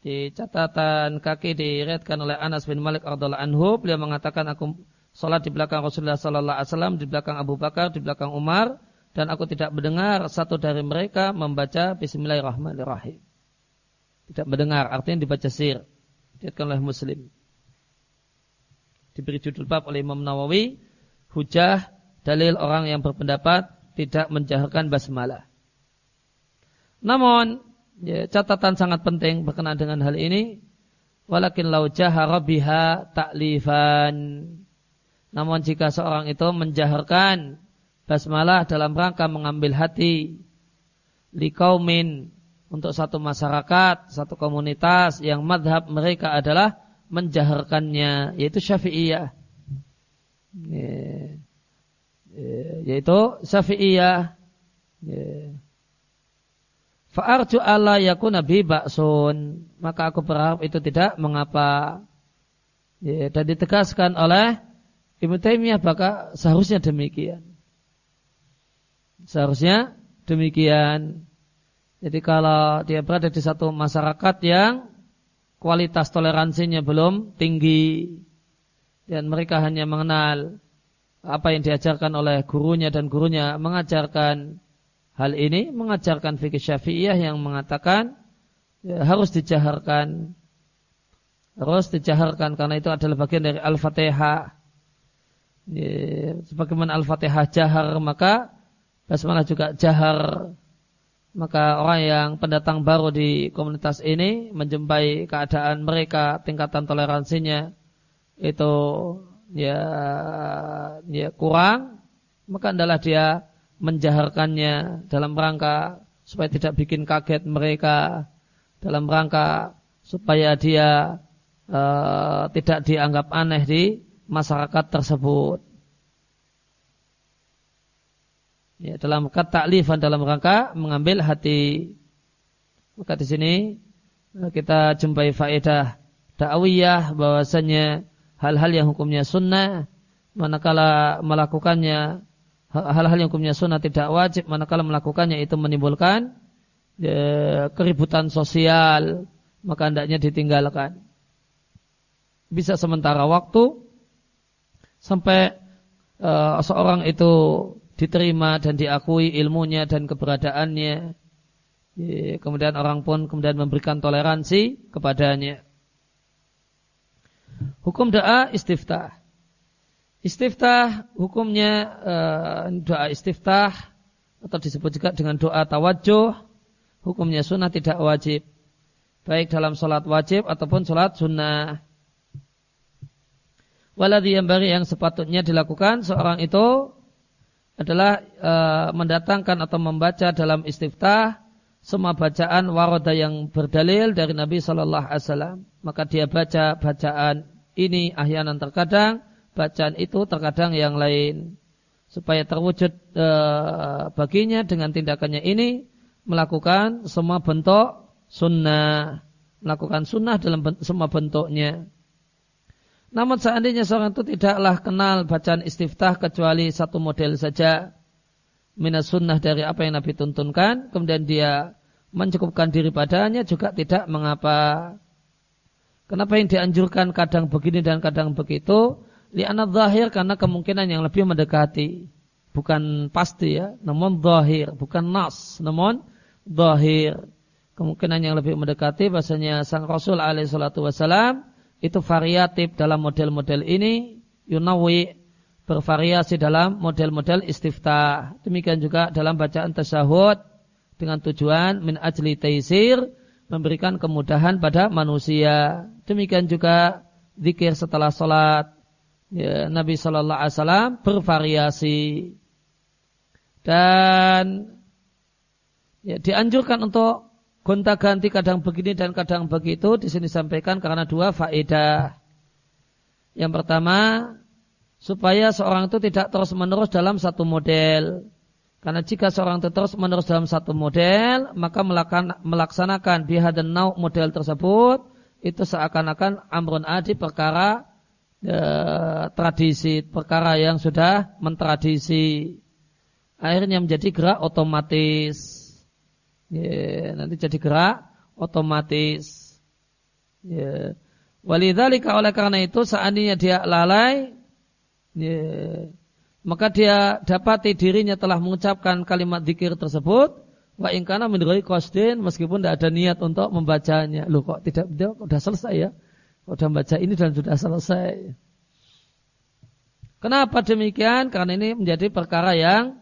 Di catatan kaki diriatkan oleh Anas bin Malik radhiallahu anhu, beliau mengatakan aku salat di belakang Rasulullah sallallahu alaihi wasallam, di belakang Abu Bakar, di belakang Umar, dan aku tidak mendengar satu dari mereka membaca Bismillahirrahmanirrahim. Tidak mendengar, artinya dibaca sir diriwayatkan oleh Muslim. Diberi judul bab oleh Imam Nawawi, hujah dalil orang yang berpendapat tidak menjaharkan basmalah. Namun, ya, catatan sangat penting berkenaan dengan hal ini, walakin lau jahara biha taklifan. Namun jika seorang itu menjaharkan basmalah dalam rangka mengambil hati likaumin untuk satu masyarakat, satu komunitas yang madhab mereka adalah menjaharkannya, yaitu syafi'iyah. Ya. Yaitu syafi'iyah. Ya. Fa'arju Allah yakuna bi ba'sun. Maka aku berharap itu tidak mengapa. Ya, dan ditegaskan oleh Ibnu Taimiyah maka seharusnya demikian. Seharusnya demikian. Jadi kalau dia berada di satu masyarakat yang kualitas toleransinya belum tinggi dan mereka hanya mengenal apa yang diajarkan oleh gurunya dan gurunya mengajarkan hal ini, mengajarkan fikih syafi'iyah yang mengatakan ya, harus dijaharkan harus dijaharkan karena itu adalah bagian dari Al-Fatihah. Ya, sebagaimana Al-Fatihah jahar maka basmalah juga jahar maka orang yang pendatang baru di komunitas ini menjumpai keadaan mereka tingkatan toleransinya itu ya ya kurang maka adalah dia menjaharkannya dalam rangka supaya tidak bikin kaget mereka dalam rangka supaya dia uh, tidak dianggap aneh di masyarakat tersebut ya, dalam kata taklifan dalam rangka mengambil hati. Maka di sini eh, kita jumpai faedah dakwiyah bahwasanya hal-hal yang hukumnya sunnah manakala melakukannya hal-hal yang hukumnya sunnah tidak wajib manakala melakukannya itu menimbulkan ya, keributan sosial maka hendaknya ditinggalkan bisa sementara waktu sampai uh, seorang itu diterima dan diakui ilmunya dan keberadaannya. Kemudian orang pun kemudian memberikan toleransi kepadanya. Hukum doa istiftah. Istiftah hukumnya uh, doa istiftah atau disebut juga dengan doa tawajuh. Hukumnya sunnah tidak wajib. Baik dalam sholat wajib ataupun sholat sunnah. Waladhi yang bari yang sepatutnya dilakukan seorang itu adalah e, mendatangkan atau membaca dalam istiftah semua bacaan waroda yang berdalil dari Nabi Shallallahu Alaihi Wasallam. Maka dia baca bacaan ini ahyanan terkadang, bacaan itu terkadang yang lain. Supaya terwujud e, baginya dengan tindakannya ini melakukan semua bentuk sunnah, melakukan sunnah dalam semua bentuknya. Namun seandainya seorang itu tidaklah kenal bacaan istiftah kecuali satu model saja minas sunnah dari apa yang Nabi tuntunkan, kemudian dia mencukupkan diri padanya juga tidak mengapa. Kenapa yang dianjurkan kadang begini dan kadang begitu? Li'anat zahir karena kemungkinan yang lebih mendekati. Bukan pasti ya, namun zahir, bukan nas, namun zahir. Kemungkinan yang lebih mendekati bahasanya sang Rasul alaihi salatu itu variatif dalam model-model ini yunawi bervariasi dalam model-model istiftah. Demikian juga dalam bacaan tasyahud dengan tujuan min ajli taisir memberikan kemudahan pada manusia. Demikian juga zikir setelah sholat. Ya, Nabi Shallallahu Alaihi Wasallam bervariasi dan ya, dianjurkan untuk gonta-ganti kadang begini dan kadang begitu di sini sampaikan karena dua faedah. Yang pertama, supaya seorang itu tidak terus-menerus dalam satu model. Karena jika seorang itu terus-menerus dalam satu model, maka melaksanakan bihad dan nau model tersebut itu seakan-akan amrun adi perkara e, tradisi, perkara yang sudah mentradisi. Akhirnya menjadi gerak otomatis ya, nanti jadi gerak otomatis. Ya. Walidzalika oleh karena itu seandainya dia lalai, ya, maka dia dapati dirinya telah mengucapkan kalimat zikir tersebut, wa ingkana kosdin meskipun tidak ada niat untuk membacanya. Loh kok tidak sudah selesai ya? Sudah membaca ini dan sudah selesai. Kenapa demikian? Karena ini menjadi perkara yang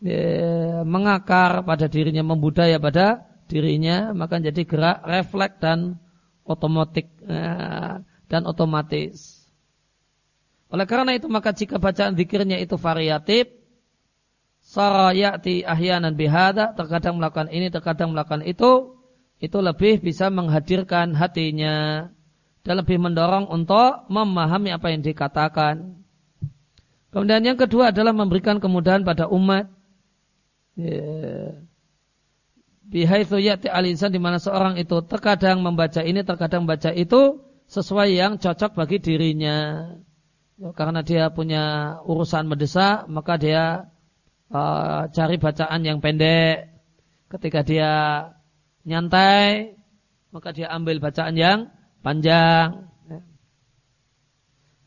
ya, mengakar pada dirinya, membudaya pada dirinya, maka jadi gerak refleks dan otomatik ya, dan otomatis. Oleh karena itu maka jika bacaan zikirnya itu variatif, sarayati ahyanan bihada, terkadang melakukan ini, terkadang melakukan itu, itu lebih bisa menghadirkan hatinya dan lebih mendorong untuk memahami apa yang dikatakan. Kemudian yang kedua adalah memberikan kemudahan pada umat Ya. Bihaitsu ya'ti al-insan di mana seorang itu terkadang membaca ini, terkadang membaca itu sesuai yang cocok bagi dirinya. Ya, karena dia punya urusan mendesak, maka dia uh, cari bacaan yang pendek. Ketika dia nyantai, maka dia ambil bacaan yang panjang.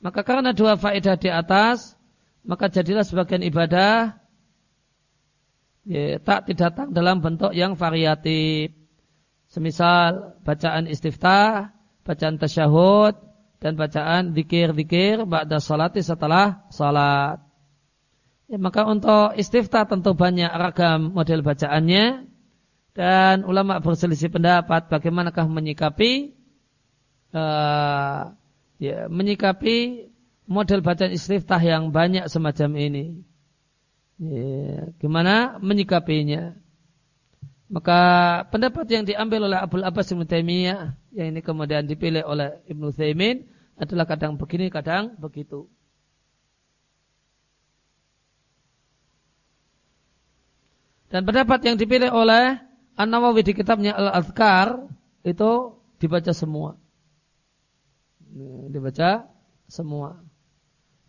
Maka karena dua faedah di atas, maka jadilah sebagian ibadah ya, tak datang dalam bentuk yang variatif. Semisal bacaan istiftah, bacaan tasyahud, dan bacaan zikir-zikir ba'da salati setelah salat. Ya, maka untuk istiftah tentu banyak ragam model bacaannya Dan ulama berselisih pendapat bagaimanakah menyikapi uh, ya, menyikapi model bacaan istiftah yang banyak semacam ini. Ya, gimana menyikapinya? Maka pendapat yang diambil oleh Abdul Abbas Ibn Taimiyah yang ini kemudian dipilih oleh Ibnu Thaimin adalah kadang begini, kadang begitu. Dan pendapat yang dipilih oleh An-Nawawi di kitabnya Al-Azkar itu dibaca semua. Dibaca semua.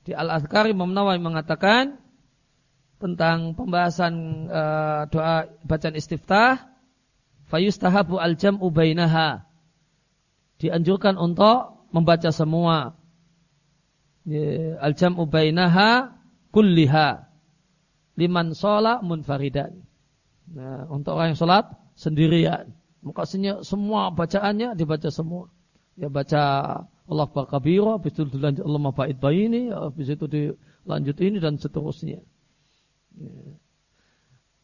Di Al-Azkar Imam Nawawi mengatakan tentang pembahasan uh, doa bacaan istiftah fayustahabu al-jam'u bainaha. Dianjurkan untuk membaca semua. Al-jam'u bainaha kulliha. Liman sholat munfaridan. Nah, untuk orang yang sholat sendirian. Makanya semua bacaannya dibaca semua ya baca Allah kabira habis itu dilanjut Allah mabait ini habis itu dilanjut ini dan seterusnya Ya.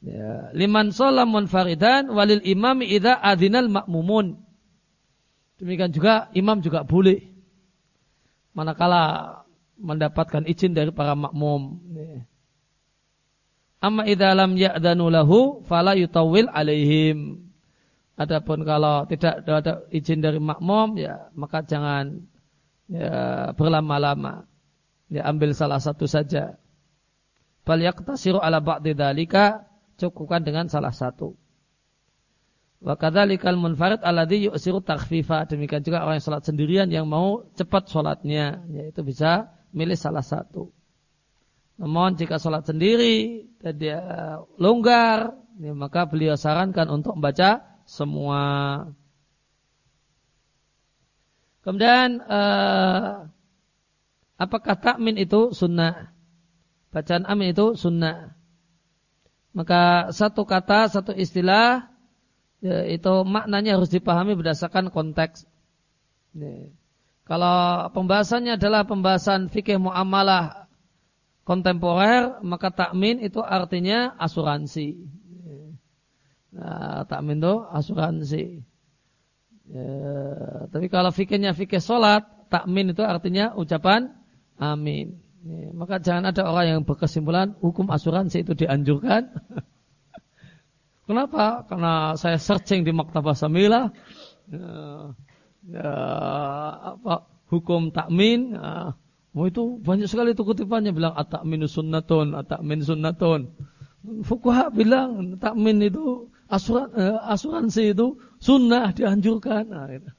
ya. Liman sholam munfaridan walil imam idha adinal makmumun. Demikian juga imam juga boleh. Manakala mendapatkan izin dari para makmum. Ya. Amma idha lam ya'danu lahu fala yutawil alaihim. Adapun kalau tidak ada izin dari makmum ya maka jangan ya, berlama-lama. Ya ambil salah satu saja. Bal yaqtasiru ala ba'di dzalika cukupkan dengan salah satu. Wa kadzalikal munfarid alladhi yu'siru takhfifa. Demikian juga orang yang salat sendirian yang mau cepat salatnya, yaitu bisa milih salah satu. Namun jika salat sendiri dan dia longgar, ya, maka beliau sarankan untuk membaca semua. Kemudian uh, apakah takmin itu sunnah? Bacaan amin itu sunnah. Maka satu kata, satu istilah ya, itu maknanya harus dipahami berdasarkan konteks. Ya. Kalau pembahasannya adalah pembahasan fikih muamalah kontemporer, maka takmin itu artinya asuransi. Nah, takmin itu asuransi. Ya, tapi kalau fikihnya fikih solat, takmin itu artinya ucapan amin. Ya, maka jangan ada orang yang berkesimpulan hukum asuransi itu dianjurkan. Kenapa? Karena saya searching di Maktabah Samila, ya, ya, apa, hukum takmin, ya, oh itu banyak sekali itu kutipannya bilang at-takminu sunnatun, at-takmin sunnatun. Fukuha bilang takmin itu asuran, eh, asuransi itu sunnah dianjurkan. Nah, itu.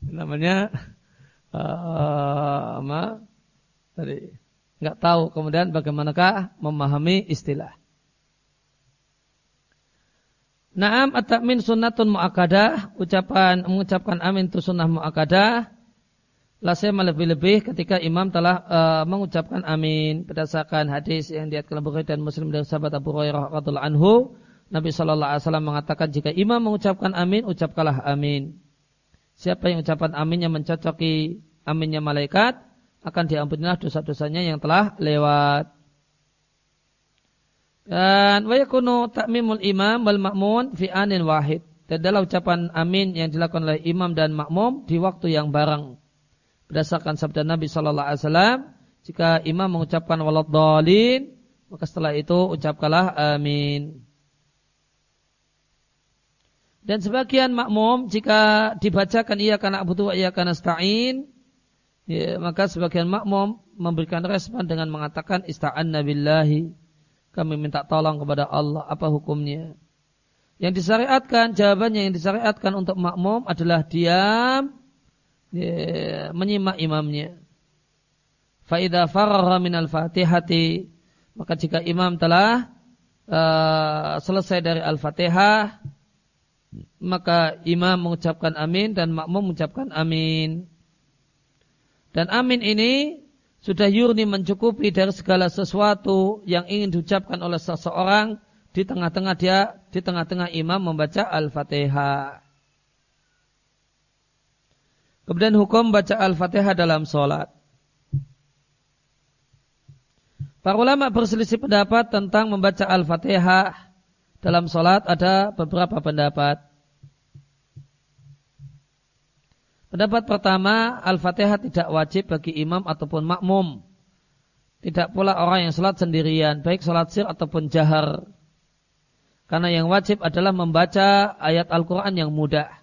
Namanya uh, tadi nggak tahu kemudian bagaimanakah memahami istilah. Naam at-ta'min sunnatun mu'akadah, ucapan mengucapkan amin itu sunnah mu'akadah. Lasema lebih-lebih ketika imam telah uh, mengucapkan amin berdasarkan hadis yang diatkan Bukhari dan Muslim dari sahabat Abu Hurairah radhiyallahu anhu. Nabi sallallahu alaihi wasallam mengatakan jika imam mengucapkan amin, ucapkanlah amin. Siapa yang ucapan aminnya mencocoki aminnya malaikat, akan diampunilah dosa-dosanya yang telah lewat. Dan wa yakunu ta'mimul imam wal ma'mun fi anin wahid. Dan ucapan amin yang dilakukan oleh imam dan makmum di waktu yang bareng. Berdasarkan sabda Nabi sallallahu alaihi wasallam, jika imam mengucapkan waladhdallin, maka setelah itu ucapkanlah amin. Dan sebagian makmum jika dibacakan ia karena wa ia karena stain, ya, maka sebagian makmum memberikan respon dengan mengatakan ista'an nabillahi kami minta tolong kepada Allah apa hukumnya yang disyariatkan jawabannya yang disyariatkan untuk makmum adalah diam menyimak imamnya faida farara minal fatihati maka jika imam telah uh, selesai dari al-fatihah maka imam mengucapkan amin dan makmum mengucapkan amin. Dan amin ini sudah yurni mencukupi dari segala sesuatu yang ingin diucapkan oleh seseorang di tengah-tengah dia di tengah-tengah imam membaca Al-Fatihah. Kemudian hukum baca Al-Fatihah dalam sholat. Para ulama berselisih pendapat tentang membaca Al-Fatihah dalam sholat ada beberapa pendapat. Pendapat pertama, Al-Fatihah tidak wajib bagi imam ataupun makmum. Tidak pula orang yang sholat sendirian, baik sholat sir ataupun jahar. Karena yang wajib adalah membaca ayat Al-Quran yang mudah.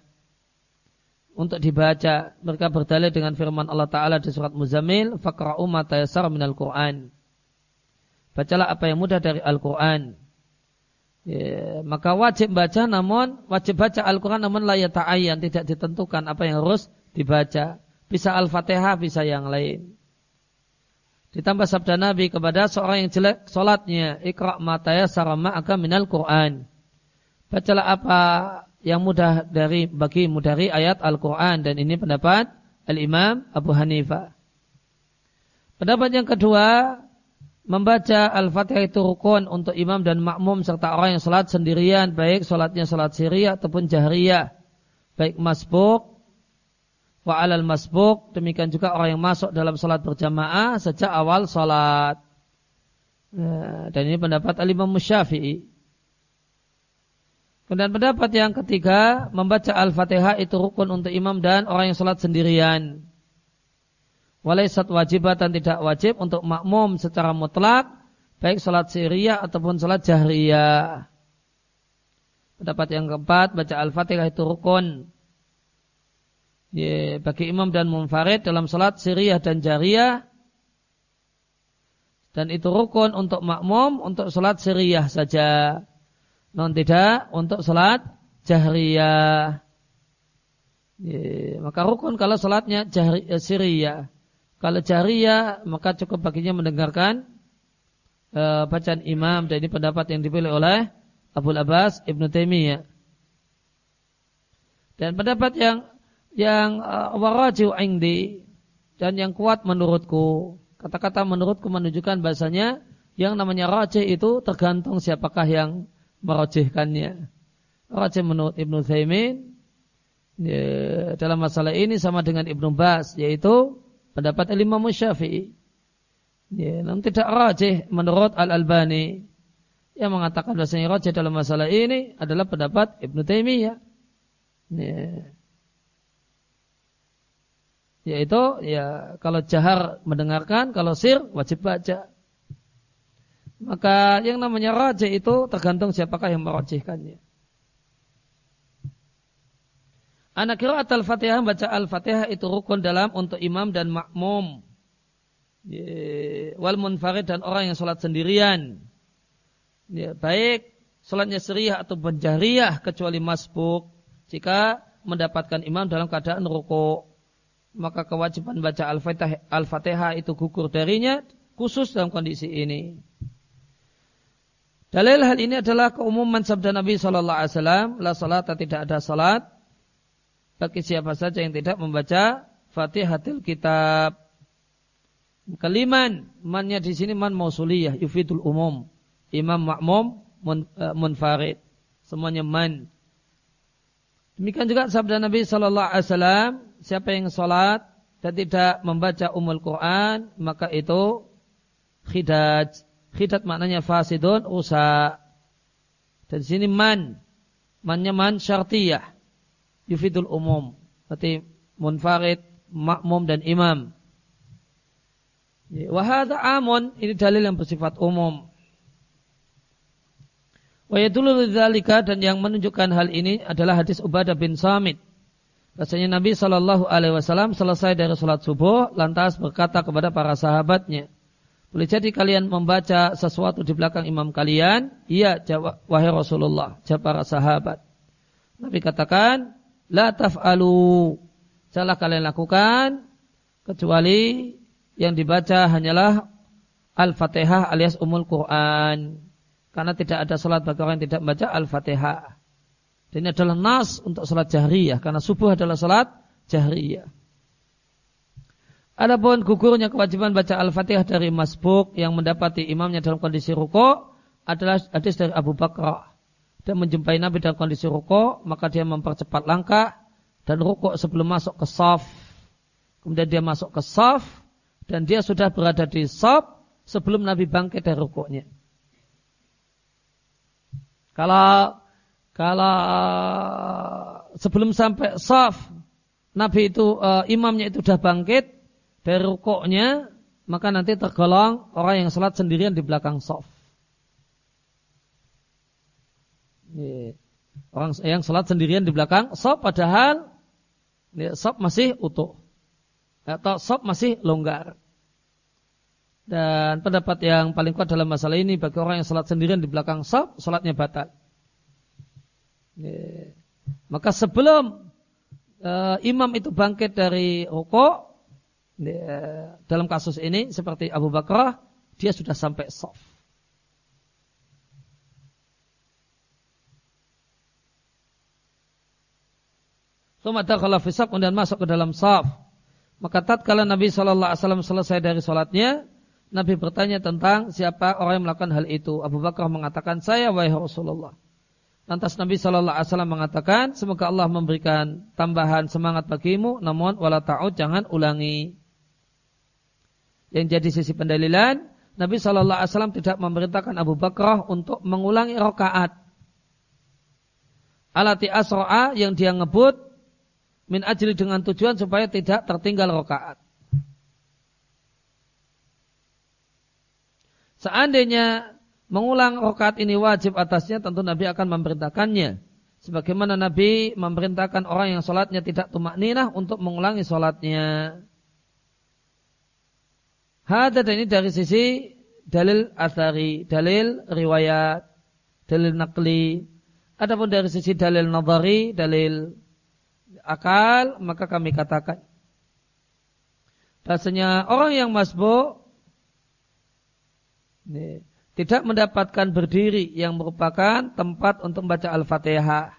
Untuk dibaca, mereka berdalil dengan firman Allah Ta'ala di surat Muzamil, Fakra'u yasar minal Quran. Bacalah apa yang mudah dari Al-Quran. Ya, maka wajib baca namun wajib baca Al-Quran namun layak ta'ayyan tidak ditentukan apa yang harus dibaca. Bisa Al-Fatihah, bisa yang lain. Ditambah sabda Nabi kepada seorang yang jelek solatnya. Ikra' mataya sarama akan minal Quran. Bacalah apa yang mudah dari bagimu dari ayat Al-Quran. Dan ini pendapat Al-Imam Abu Hanifah. Pendapat yang kedua, membaca Al-Fatihah itu rukun untuk imam dan makmum serta orang yang salat sendirian, baik salatnya salat siriyah ataupun jahriyah, baik masbuk wa alal masbuk demikian juga orang yang masuk dalam salat berjamaah sejak awal salat. Ya, dan ini pendapat Al-Imam Syafi'i. Kemudian pendapat yang ketiga, membaca Al-Fatihah itu rukun untuk imam dan orang yang salat sendirian. Walaisat wajibatan tidak wajib untuk makmum secara mutlak, baik salat siriyah ataupun salat jahriyah. Pendapat yang keempat, baca Al-Fatihah itu rukun bagi imam dan munfarid dalam salat siriyah dan jariyah dan itu rukun untuk makmum untuk salat siriyah saja non tidak untuk salat jahriyah. Ya, maka rukun kalau salatnya eh, siriyah. Kalau jahriyah maka cukup baginya mendengarkan uh, bacaan imam. Dan ini pendapat yang dipilih oleh Abu Abbas Ibnu Taimiyah. Dan pendapat yang yang uh, waraju indi dan yang kuat menurutku. Kata-kata menurutku menunjukkan bahasanya yang namanya rajih itu tergantung siapakah yang merojihkannya. Rajih menurut Ibnu Thaimin ya, dalam masalah ini sama dengan Ibnu Bas yaitu pendapat Imam Syafi'i. Ya, namun tidak rajih menurut Al-Albani yang mengatakan bahasanya rajih dalam masalah ini adalah pendapat Ibnu Taimiyah. Ya yaitu ya kalau jahar mendengarkan, kalau sir wajib baca. Maka yang namanya raja itu tergantung siapakah yang merojihkannya. Anak kira al-fatihah baca al-fatihah itu rukun dalam untuk imam dan makmum. Wal munfarid dan orang yang sholat sendirian. Ya, baik sholatnya seriyah atau penjariyah kecuali masbuk. Jika mendapatkan imam dalam keadaan rukuk maka kewajiban baca Al-Fatihah, Al-Fatihah itu gugur darinya khusus dalam kondisi ini. Dalil hal ini adalah keumuman sabda Nabi Shallallahu Alaihi Wasallam, la salat tidak ada salat bagi siapa saja yang tidak membaca Fatihatil Kitab. Keliman, mannya di sini man mausuliyah, yufidul umum, imam makmum, mun, uh, munfarid, semuanya man. Demikian juga sabda Nabi Shallallahu Alaihi Wasallam, siapa yang sholat dan tidak membaca umul Quran, maka itu khidaj. Khidaj maknanya fasidun, rusak. Dan sini man. Mannya man syartiyah. Yufidul umum. Berarti munfarid, makmum dan imam. Wahada amun, ini dalil yang bersifat umum. Wa yadullu dan yang menunjukkan hal ini adalah hadis Ubadah bin Samit Rasanya Nabi Shallallahu Alaihi Wasallam selesai dari sholat subuh, lantas berkata kepada para sahabatnya, boleh jadi kalian membaca sesuatu di belakang imam kalian? Iya, jawab wahai Rasulullah, jawab para sahabat. Nabi katakan, la taf'alu. Salah kalian lakukan kecuali yang dibaca hanyalah Al-Fatihah alias Umul Quran. Karena tidak ada salat bagi orang yang tidak membaca Al-Fatihah. Ini adalah nas untuk salat jahriyah karena subuh adalah salat jahriyah. Adapun gugurnya kewajiban baca Al-Fatihah dari masbuk yang mendapati imamnya dalam kondisi ruko adalah hadis dari Abu Bakar dan menjumpai Nabi dalam kondisi ruko maka dia mempercepat langkah dan ruko sebelum masuk ke saf. Kemudian dia masuk ke saf dan dia sudah berada di saf sebelum Nabi bangkit dari rukuknya. Kalau kalau sebelum sampai saf Nabi itu uh, imamnya itu sudah bangkit dari rukuknya maka nanti tergolong orang yang sholat sendirian di belakang saf. Orang yang sholat sendirian di belakang saf padahal saf masih utuh atau saf masih longgar. Dan pendapat yang paling kuat dalam masalah ini bagi orang yang sholat sendirian di belakang saf, sholatnya batal. Maka sebelum uh, imam itu bangkit dari rukuk, dalam kasus ini seperti Abu Bakar, dia sudah sampai fisab kemudian masuk ke dalam saf. Maka tatkala Nabi Shallallahu Alaihi Wasallam selesai dari sholatnya, Nabi bertanya tentang siapa orang yang melakukan hal itu. Abu Bakar mengatakan, saya wahai Rasulullah. Lantas Nabi Shallallahu Alaihi Wasallam mengatakan, semoga Allah memberikan tambahan semangat bagimu, namun wala ta'ud jangan ulangi. Yang jadi sisi pendalilan, Nabi Shallallahu Alaihi Wasallam tidak memerintahkan Abu Bakar untuk mengulangi rakaat. Alati asro'a yang dia ngebut min ajli dengan tujuan supaya tidak tertinggal rakaat. Seandainya mengulang rakaat ini wajib atasnya, tentu Nabi akan memerintahkannya. Sebagaimana Nabi memerintahkan orang yang sholatnya tidak tumak ninah untuk mengulangi sholatnya. Hada dan ini dari sisi dalil asari, dalil riwayat, dalil nakli. Adapun dari sisi dalil nadari, dalil akal, maka kami katakan. Bahasanya orang yang masbuk tidak mendapatkan berdiri yang merupakan tempat untuk membaca Al-Fatihah.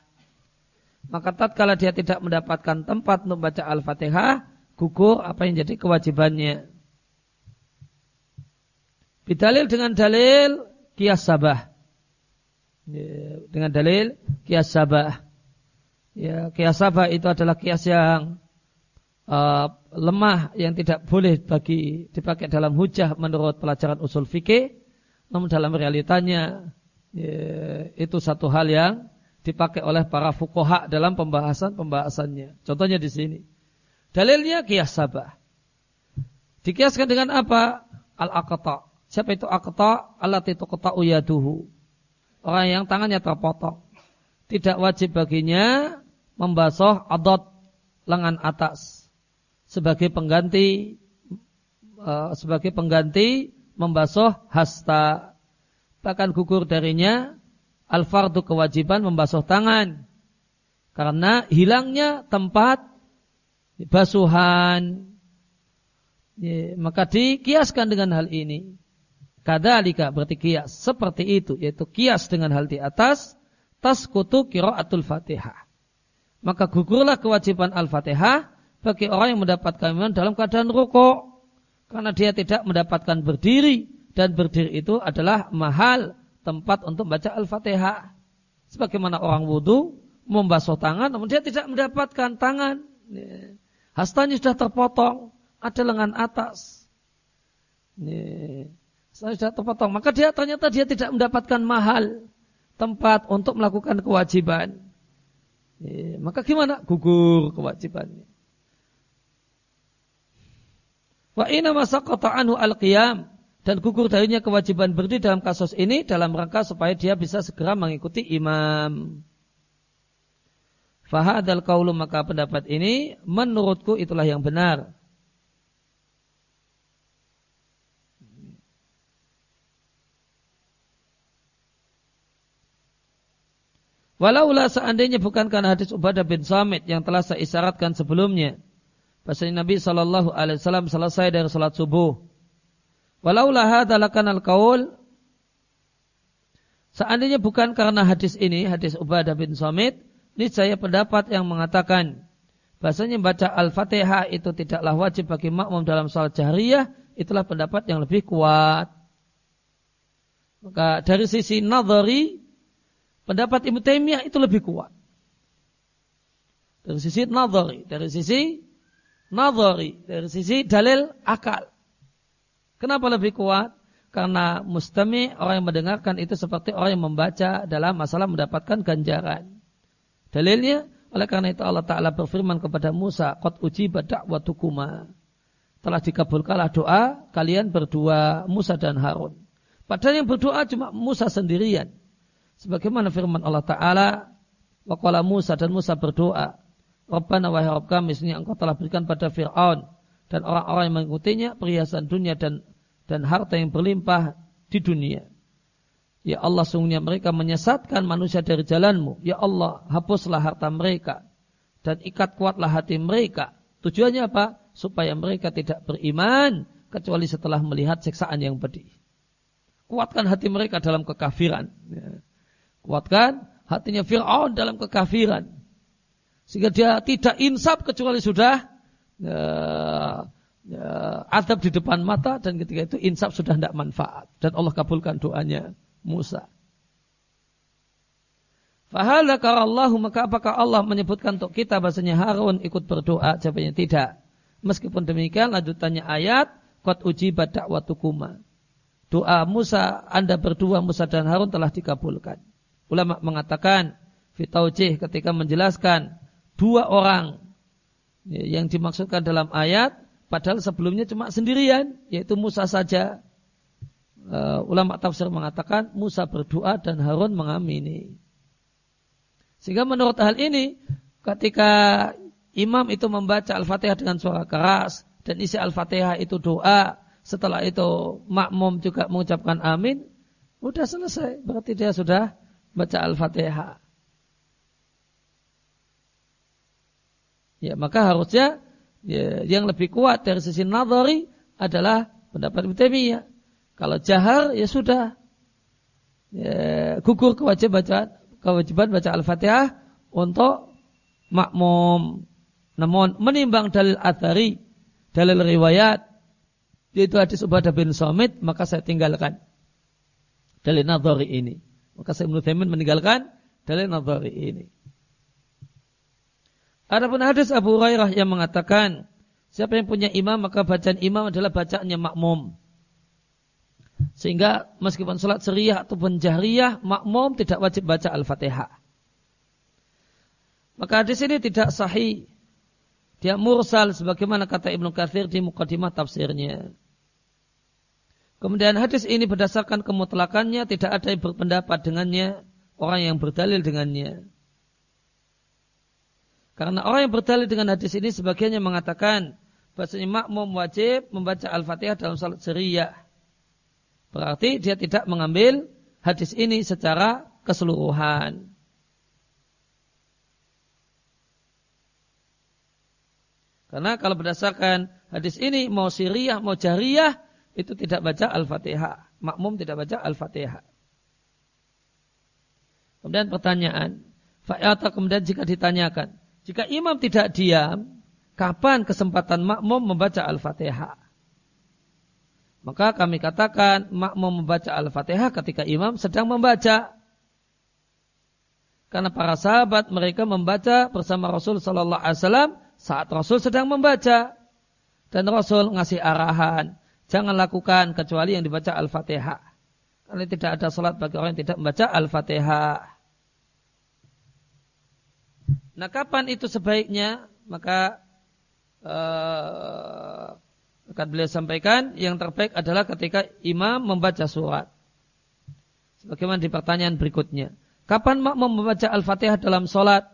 Maka tatkala dia tidak mendapatkan tempat untuk membaca Al-Fatihah, gugur apa yang jadi kewajibannya. Bidalil dengan dalil kias sabah. Dengan dalil kias sabah. Ya, kias sabah itu adalah kias yang uh, lemah yang tidak boleh bagi dipakai dalam hujah menurut pelajaran usul fikih namun dalam realitanya ya, itu satu hal yang dipakai oleh para fukoha dalam pembahasan-pembahasannya. Contohnya di sini. Dalilnya kias sabah. Dikiaskan dengan apa? Al-aqta. Siapa itu aqta? Allah itu kota uyaduhu. Orang yang tangannya terpotong. Tidak wajib baginya membasuh adot lengan atas sebagai pengganti uh, sebagai pengganti membasuh hasta. Bahkan gugur darinya al-fardu kewajiban membasuh tangan. Karena hilangnya tempat basuhan. Maka dikiaskan dengan hal ini. Kadalika berarti kias. Seperti itu. Yaitu kias dengan hal di atas. Taskutu kiraatul fatihah. Maka gugurlah kewajiban al-fatihah bagi orang yang mendapatkan iman dalam keadaan rukuk. Karena dia tidak mendapatkan berdiri. Dan berdiri itu adalah mahal tempat untuk baca Al-Fatihah. Sebagaimana orang wudhu membasuh tangan, namun dia tidak mendapatkan tangan. Hastanya sudah terpotong, ada lengan atas. Sudah terpotong, maka dia ternyata dia tidak mendapatkan mahal tempat untuk melakukan kewajiban. Maka gimana? Gugur kewajibannya. Wa ina masaqata anhu al-qiyam dan gugur darinya kewajiban berdiri dalam kasus ini dalam rangka supaya dia bisa segera mengikuti imam. Fahadal kaulu maka pendapat ini menurutku itulah yang benar. Walaulah seandainya bukan karena hadis Ubadah bin Samit yang telah saya isyaratkan sebelumnya, Bahasanya Nabi Shallallahu Alaihi Wasallam selesai dari salat subuh. Walaulah dalakan al kaul. Seandainya bukan karena hadis ini, hadis Ubadah bin Samit, ini saya pendapat yang mengatakan bahasanya baca Al-Fatihah itu tidaklah wajib bagi makmum dalam salat jahriyah, itulah pendapat yang lebih kuat. Maka dari sisi nadhari, pendapat Ibnu Taimiyah itu lebih kuat. Dari sisi nadhari, dari sisi nazari dari sisi dalil akal. Kenapa lebih kuat? karena mustami orang yang mendengarkan itu seperti orang yang membaca dalam masalah mendapatkan ganjaran. Dalilnya oleh karena itu Allah Ta'ala berfirman kepada Musa, Qad ujiba da'watukuma. Telah dikabulkanlah doa kalian berdua Musa dan Harun. Padahal yang berdoa cuma Musa sendirian. Sebagaimana firman Allah Ta'ala, Waqala Musa dan Musa berdoa, Rabbana wahai Rabb kami, yang engkau telah berikan pada Fir'aun dan orang-orang yang mengikutinya perhiasan dunia dan dan harta yang berlimpah di dunia. Ya Allah sungguhnya mereka menyesatkan manusia dari jalanmu. Ya Allah hapuslah harta mereka. Dan ikat kuatlah hati mereka. Tujuannya apa? Supaya mereka tidak beriman. Kecuali setelah melihat siksaan yang pedih. Kuatkan hati mereka dalam kekafiran. Ya. Kuatkan hatinya Fir'aun dalam kekafiran. Sehingga dia tidak insaf kecuali sudah ya, ya, adab di depan mata dan ketika itu insaf sudah tidak manfaat. Dan Allah kabulkan doanya. Musa. Allah maka apakah Allah menyebutkan untuk kita bahasanya Harun ikut berdoa? Jawabnya tidak. Meskipun demikian lanjutannya ayat Qad ujibat da'watukuma. Doa Musa, Anda berdua Musa dan Harun telah dikabulkan. Ulama mengatakan Fitaujih ketika menjelaskan dua orang yang dimaksudkan dalam ayat padahal sebelumnya cuma sendirian yaitu Musa saja uh, ulama tafsir mengatakan Musa berdoa dan Harun mengamini. Sehingga menurut hal ini ketika imam itu membaca Al-Fatihah dengan suara keras dan isi Al-Fatihah itu doa, setelah itu makmum juga mengucapkan amin, sudah selesai. Berarti dia sudah baca Al-Fatihah. Ya, maka harusnya ya, yang lebih kuat dari sisi nadhari adalah pendapat Ibnu Taimiyah. Kalau jahar ya sudah ya, gugur kewajiban baca kewajiban baca Al-Fatihah untuk makmum. Namun menimbang dalil athari, dalil riwayat, yaitu hadis Ubadah bin Somit, maka saya tinggalkan dalil nadhari ini. Maka saya menurut meninggalkan dalil nadhari ini. Adapun hadis Abu Hurairah yang mengatakan, siapa yang punya imam maka bacaan imam adalah bacaannya makmum. Sehingga meskipun sholat seriah ataupun jahriyah, makmum tidak wajib baca Al-Fatihah. Maka di sini tidak sahih. Dia mursal sebagaimana kata Ibnu Katsir di mukadimah tafsirnya. Kemudian hadis ini berdasarkan kemutlakannya tidak ada yang berpendapat dengannya orang yang berdalil dengannya. Karena orang yang berdalil dengan hadis ini sebagiannya mengatakan bahasanya makmum wajib membaca Al-Fatihah dalam salat seriah. Berarti dia tidak mengambil hadis ini secara keseluruhan. Karena kalau berdasarkan hadis ini mau siriyah mau jariyah itu tidak baca Al-Fatihah. Makmum tidak baca Al-Fatihah. Kemudian pertanyaan, Fa'ata kemudian jika ditanyakan, jika imam tidak diam, kapan kesempatan makmum membaca Al-Fatihah? Maka kami katakan makmum membaca Al-Fatihah ketika imam sedang membaca. Karena para sahabat mereka membaca bersama Rasul Sallallahu Alaihi Wasallam saat Rasul sedang membaca. Dan Rasul ngasih arahan, jangan lakukan kecuali yang dibaca Al-Fatihah. Karena tidak ada salat bagi orang yang tidak membaca Al-Fatihah. Nah kapan itu sebaiknya? Maka uh, akan beliau sampaikan yang terbaik adalah ketika imam membaca surat. Sebagaimana di pertanyaan berikutnya. Kapan makmum membaca Al-Fatihah dalam sholat?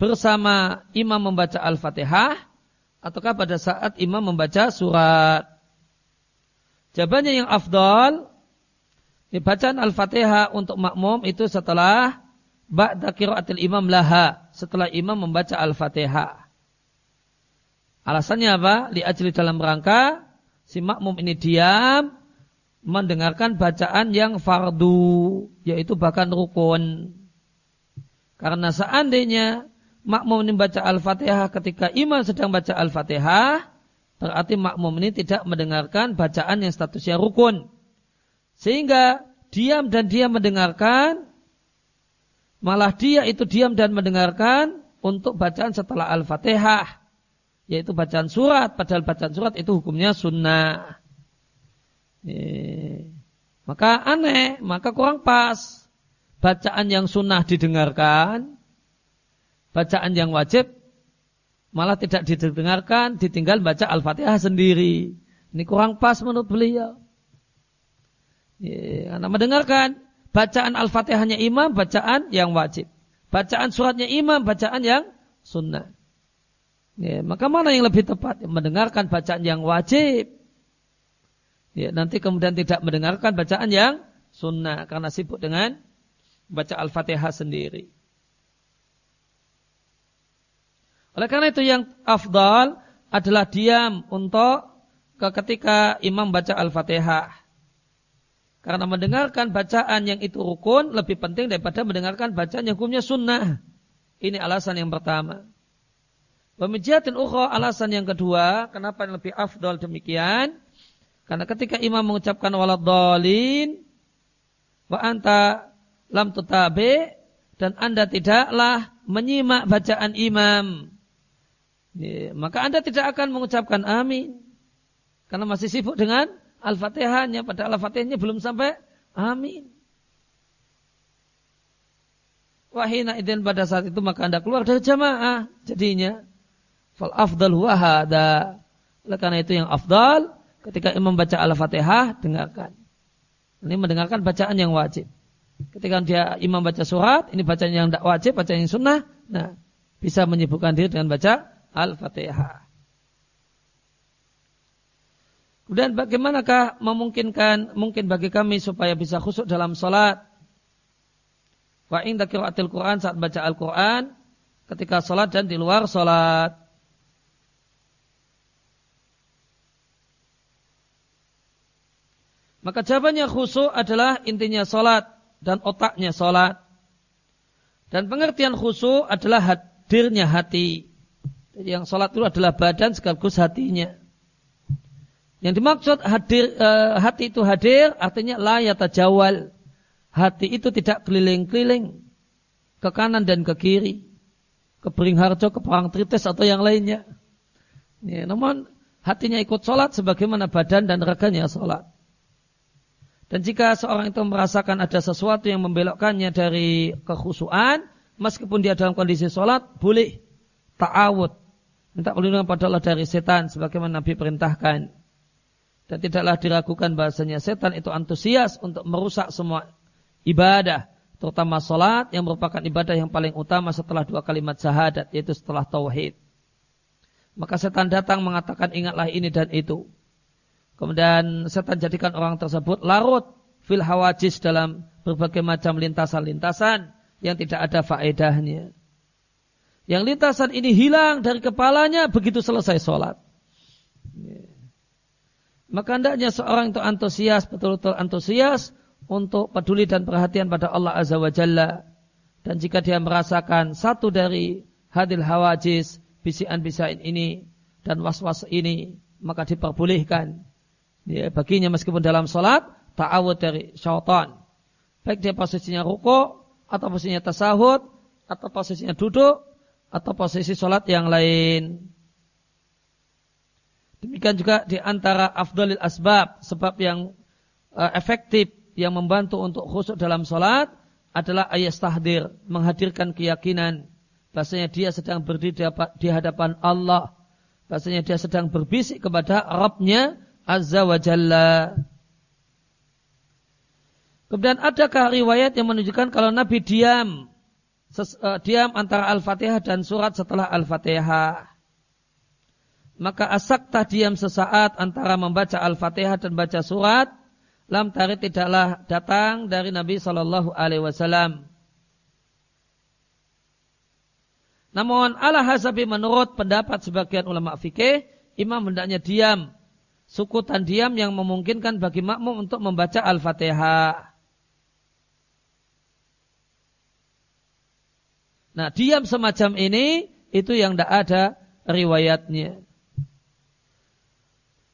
Bersama imam membaca Al-Fatihah ataukah pada saat imam membaca surat? Jawabannya yang afdal, bacaan Al-Fatihah untuk makmum itu setelah ba'da qiraatil imam laha, setelah imam membaca Al-Fatihah. Alasannya apa? Liajli dalam rangka si makmum ini diam mendengarkan bacaan yang fardu, yaitu bahkan rukun. Karena seandainya makmum ini baca Al-Fatihah ketika imam sedang baca Al-Fatihah, berarti makmum ini tidak mendengarkan bacaan yang statusnya rukun. Sehingga diam dan dia mendengarkan, malah dia itu diam dan mendengarkan untuk bacaan setelah Al-Fatihah yaitu bacaan surat, padahal bacaan surat itu hukumnya sunnah. Maka aneh, maka kurang pas. Bacaan yang sunnah didengarkan, bacaan yang wajib malah tidak didengarkan, ditinggal baca Al-Fatihah sendiri. Ini kurang pas menurut beliau. Ya, karena mendengarkan bacaan Al-Fatihahnya imam, bacaan yang wajib. Bacaan suratnya imam, bacaan yang sunnah. Ya, maka mana yang lebih tepat? Mendengarkan bacaan yang wajib Ya, nanti kemudian tidak mendengarkan bacaan yang sunnah karena sibuk dengan baca Al-Fatihah sendiri. Oleh karena itu yang afdal adalah diam untuk ketika imam baca Al-Fatihah. Karena mendengarkan bacaan yang itu rukun lebih penting daripada mendengarkan bacaan yang hukumnya sunnah. Ini alasan yang pertama. Pemijatin ukhra alasan yang kedua, kenapa yang lebih afdal demikian? Karena ketika imam mengucapkan waladhalin wa anta lam tutabe dan anda tidaklah menyimak bacaan imam. Maka anda tidak akan mengucapkan amin. Karena masih sibuk dengan Al-Fatihahnya. Pada Al-Fatihahnya belum sampai amin. Wahina idin pada saat itu maka anda keluar dari jamaah. Jadinya. Fal afdal wahada. Karena itu yang afdal Ketika imam baca Al-Fatihah, dengarkan. Ini mendengarkan bacaan yang wajib. Ketika dia imam baca surat, ini bacaan yang tidak wajib, bacaan yang sunnah. Nah, bisa menyibukkan diri dengan baca Al-Fatihah. Kemudian bagaimanakah memungkinkan mungkin bagi kami supaya bisa khusyuk dalam salat? Wa inda qiraatil Quran saat baca Al-Quran ketika salat dan di luar salat. Maka jawabannya khusyuk adalah intinya solat dan otaknya solat. Dan pengertian khusyuk adalah hadirnya hati. Jadi yang solat itu adalah badan sekaligus hatinya. Yang dimaksud hadir uh, hati itu hadir artinya la yatajawal. Hati itu tidak keliling-keliling ke kanan dan ke kiri, ke Beringharjo, ke Parangtritis atau yang lainnya. Ya, namun hatinya ikut sholat sebagaimana badan dan raganya sholat. Dan jika seorang itu merasakan ada sesuatu yang membelokkannya dari kekhusuan, meskipun dia dalam kondisi sholat, boleh ta'awud. Minta perlindungan pada Allah dari setan, sebagaimana Nabi perintahkan. Dan tidaklah diragukan bahasanya setan itu antusias untuk merusak semua ibadah. Terutama sholat yang merupakan ibadah yang paling utama setelah dua kalimat syahadat, yaitu setelah tauhid. Maka setan datang mengatakan ingatlah ini dan itu. Kemudian setan jadikan orang tersebut larut fil hawajis dalam berbagai macam lintasan-lintasan yang tidak ada faedahnya. Yang lintasan ini hilang dari kepalanya begitu selesai sholat. Maka hendaknya seorang itu antusias, betul-betul antusias untuk peduli dan perhatian pada Allah Azza wa Jalla. Dan jika dia merasakan satu dari hadil hawajis, bisian-bisian ini, dan was-was ini, maka diperbolehkan ya, baginya meskipun dalam sholat ta'awud dari syaitan. Baik dia posisinya ruko atau posisinya tasahud atau posisinya duduk atau posisi sholat yang lain. Demikian juga di antara afdalil asbab sebab yang uh, efektif yang membantu untuk khusyuk dalam sholat adalah ayat tahdir menghadirkan keyakinan bahasanya dia sedang berdiri di hadapan Allah bahasanya dia sedang berbisik kepada Rabbnya Azza wa Jalla. Kemudian adakah riwayat yang menunjukkan kalau Nabi diam uh, diam antara Al-Fatihah dan surat setelah Al-Fatihah? Maka asaktah diam sesaat antara membaca Al-Fatihah dan baca surat, lam tarid tidaklah datang dari Nabi Shallallahu Alaihi Wasallam. Namun ala hasabi menurut pendapat sebagian ulama fikih, imam hendaknya diam sukutan diam yang memungkinkan bagi makmum untuk membaca Al-Fatihah. Nah, diam semacam ini itu yang tidak ada riwayatnya.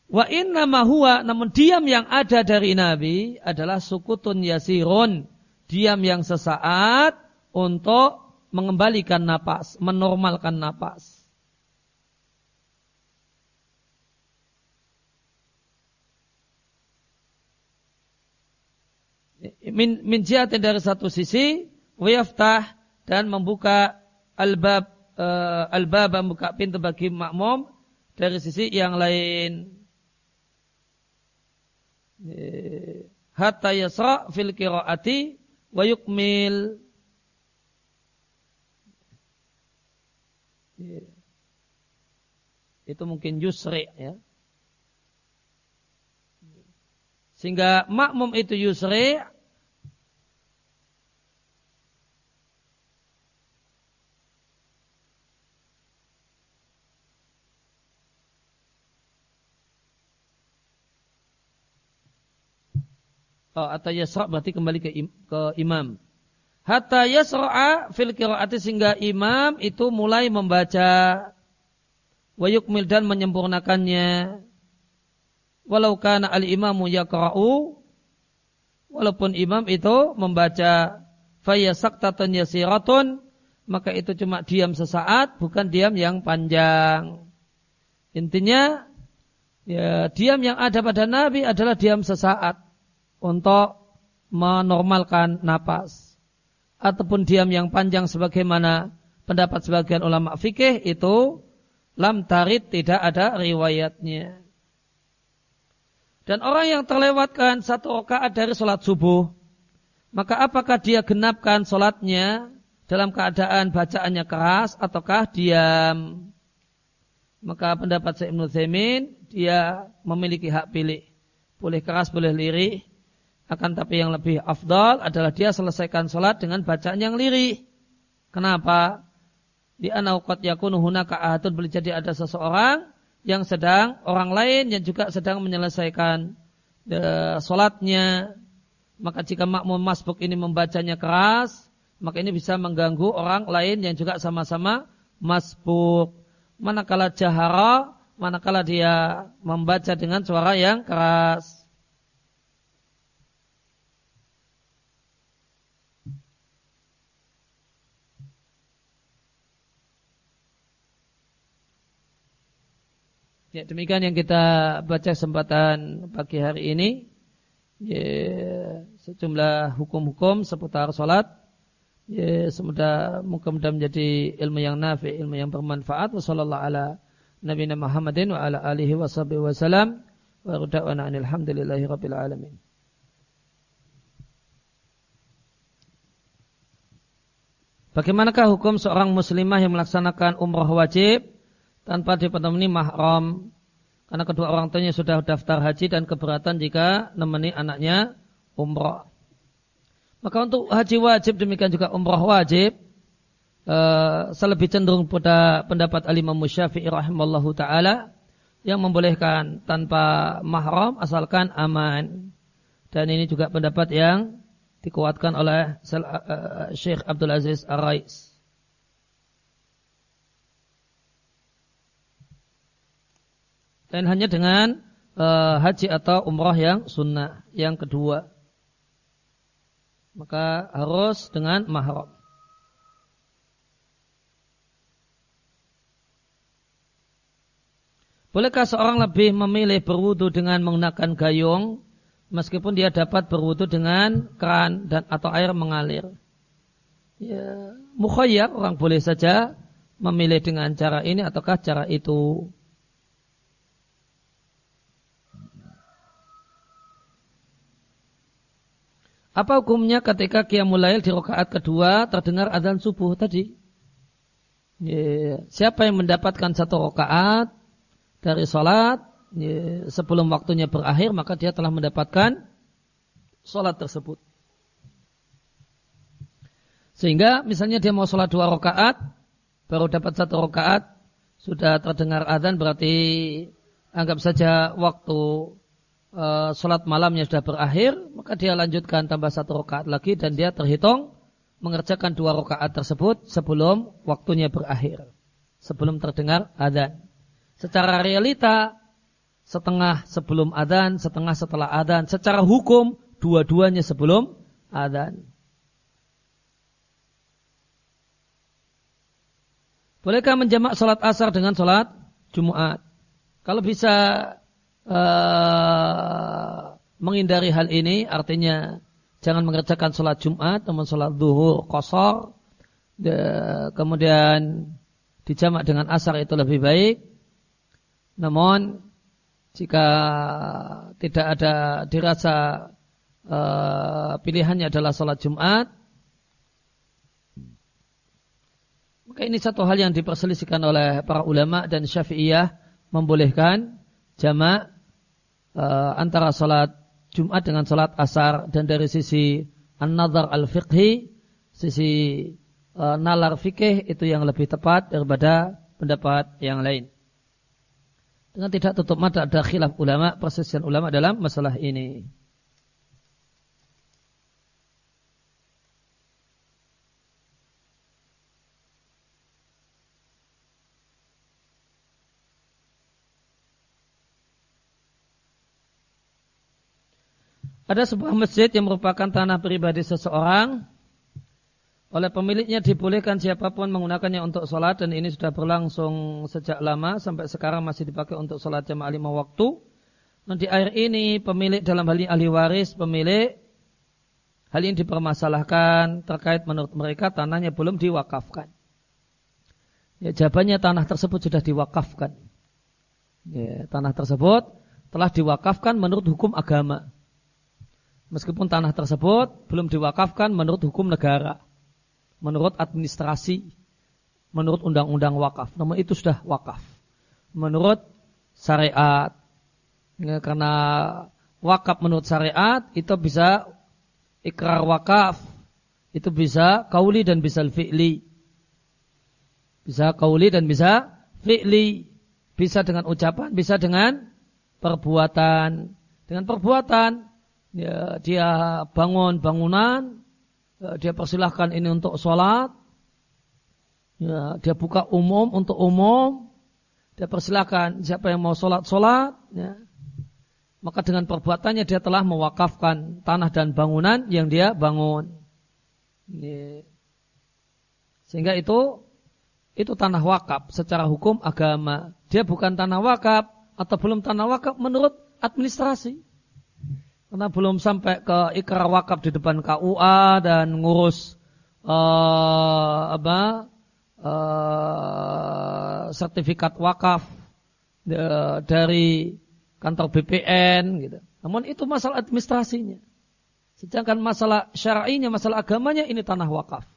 Wa inna huwa namun diam yang ada dari Nabi adalah sukutun yasirun, diam yang sesaat untuk mengembalikan napas, menormalkan napas. min, min dari satu sisi wayaftah dan membuka albab uh, albab membuka pintu bagi makmum dari sisi yang lain. Hatta yasra fil qiraati wa yukmil. Itu mungkin yusri ya. Sehingga makmum itu yusri atau yasra berarti kembali ke, im, ke imam. Hatta yasra'a fil qiraati sehingga imam itu mulai membaca wa yukmil dan menyempurnakannya. Walau kana al imamu yaqra'u walaupun imam itu membaca fayasaktatan yasiratun maka itu cuma diam sesaat bukan diam yang panjang. Intinya ya diam yang ada pada Nabi adalah diam sesaat untuk menormalkan napas ataupun diam yang panjang sebagaimana pendapat sebagian ulama fikih itu lam tarid tidak ada riwayatnya. Dan orang yang terlewatkan satu rakaat dari sholat subuh, maka apakah dia genapkan sholatnya dalam keadaan bacaannya keras ataukah diam? Maka pendapat Syekh Ibnu dia memiliki hak pilih. Boleh keras, boleh lirih. Akan tapi yang lebih afdal adalah dia selesaikan sholat dengan bacaan yang lirih. Kenapa? Di anauqat yakunu hunaka ahadun boleh jadi ada seseorang yang sedang, orang lain yang juga sedang menyelesaikan de, sholatnya. Maka jika makmum masbuk ini membacanya keras, maka ini bisa mengganggu orang lain yang juga sama-sama masbuk. Manakala jahara, manakala dia membaca dengan suara yang keras. Ya, demikian yang kita baca kesempatan pagi hari ini. Ya, sejumlah hukum-hukum seputar sholat. Ya, semoga mudah menjadi ilmu yang nafi, ilmu yang bermanfaat. Wassalamualaikum ala Nabi Muhammadin wa ala alihi wa sahbihi wa salam. Wa ruda'wana alhamdulillahi rabbil alamin. Bagaimanakah hukum seorang muslimah yang melaksanakan umrah wajib tanpa dipenuhi mahram karena kedua orang tuanya sudah daftar haji dan keberatan jika nemeni anaknya umrah. Maka untuk haji wajib demikian juga umrah wajib uh, selebih cenderung pada pendapat Al-Imam Syafi'i rahimallahu taala yang membolehkan tanpa mahram asalkan aman. Dan ini juga pendapat yang dikuatkan oleh uh, Syekh Abdul Aziz Ar-Rais. Dan hanya dengan uh, haji atau umrah yang sunnah yang kedua maka harus dengan mahram Bolehkah seorang lebih memilih berwudu dengan menggunakan gayung meskipun dia dapat berwudu dengan keran dan atau air mengalir? Ya, mukhayyar orang boleh saja memilih dengan cara ini ataukah cara itu. Apa hukumnya ketika qiyamul lail di rakaat kedua terdengar azan subuh tadi? Siapa yang mendapatkan satu rakaat dari yeah. sebelum waktunya berakhir maka dia telah mendapatkan sholat tersebut. Sehingga misalnya dia mau sholat dua rakaat baru dapat satu rakaat sudah terdengar azan berarti anggap saja waktu uh, sholat malamnya sudah berakhir, maka dia lanjutkan tambah satu rakaat lagi dan dia terhitung mengerjakan dua rakaat tersebut sebelum waktunya berakhir, sebelum terdengar adzan. Secara realita setengah sebelum adzan, setengah setelah adzan. Secara hukum dua-duanya sebelum adzan. Bolehkah menjamak sholat asar dengan sholat Jumat? Kalau bisa uh, menghindari hal ini artinya jangan mengerjakan sholat Jumat, namun sholat duhur kosor, kemudian dijamak dengan asar itu lebih baik. Namun jika tidak ada dirasa uh, pilihannya adalah sholat Jumat, maka ini satu hal yang diperselisihkan oleh para ulama dan syafi'iyah membolehkan jamak uh, antara sholat Jumat dengan sholat asar dan dari sisi an-nazar al-fiqhi, sisi uh, nalar fikih itu yang lebih tepat daripada pendapat yang lain. Dengan tidak tutup mata ada khilaf ulama, persisian ulama dalam masalah ini. Ada sebuah masjid yang merupakan tanah pribadi seseorang. Oleh pemiliknya dibolehkan siapa pun menggunakannya untuk sholat dan ini sudah berlangsung sejak lama sampai sekarang masih dipakai untuk sholat jamaah lima waktu. Dan di air ini pemilik dalam hal ini ahli waris pemilik hal ini dipermasalahkan terkait menurut mereka tanahnya belum diwakafkan. Ya, jawabannya tanah tersebut sudah diwakafkan. Ya, tanah tersebut telah diwakafkan menurut hukum agama. Meskipun tanah tersebut belum diwakafkan menurut hukum negara, menurut administrasi, menurut undang-undang wakaf. Namun itu sudah wakaf. Menurut syariat. Ya, karena wakaf menurut syariat itu bisa ikrar wakaf. Itu bisa kauli dan bisa fi'li. Bisa kauli dan bisa fi'li. Bisa dengan ucapan, bisa dengan perbuatan. Dengan perbuatan ya, dia bangun bangunan, ya, dia persilahkan ini untuk sholat, ya, dia buka umum untuk umum, dia persilahkan siapa yang mau sholat sholat, ya. maka dengan perbuatannya dia telah mewakafkan tanah dan bangunan yang dia bangun. Ya. Sehingga itu itu tanah wakaf secara hukum agama. Dia bukan tanah wakaf atau belum tanah wakaf menurut administrasi. Karena belum sampai ke ikrar wakaf di depan KUA dan ngurus uh, apa uh, sertifikat wakaf uh, dari kantor BPN gitu. Namun itu masalah administrasinya. Sedangkan masalah syar'inya, masalah agamanya ini tanah wakaf.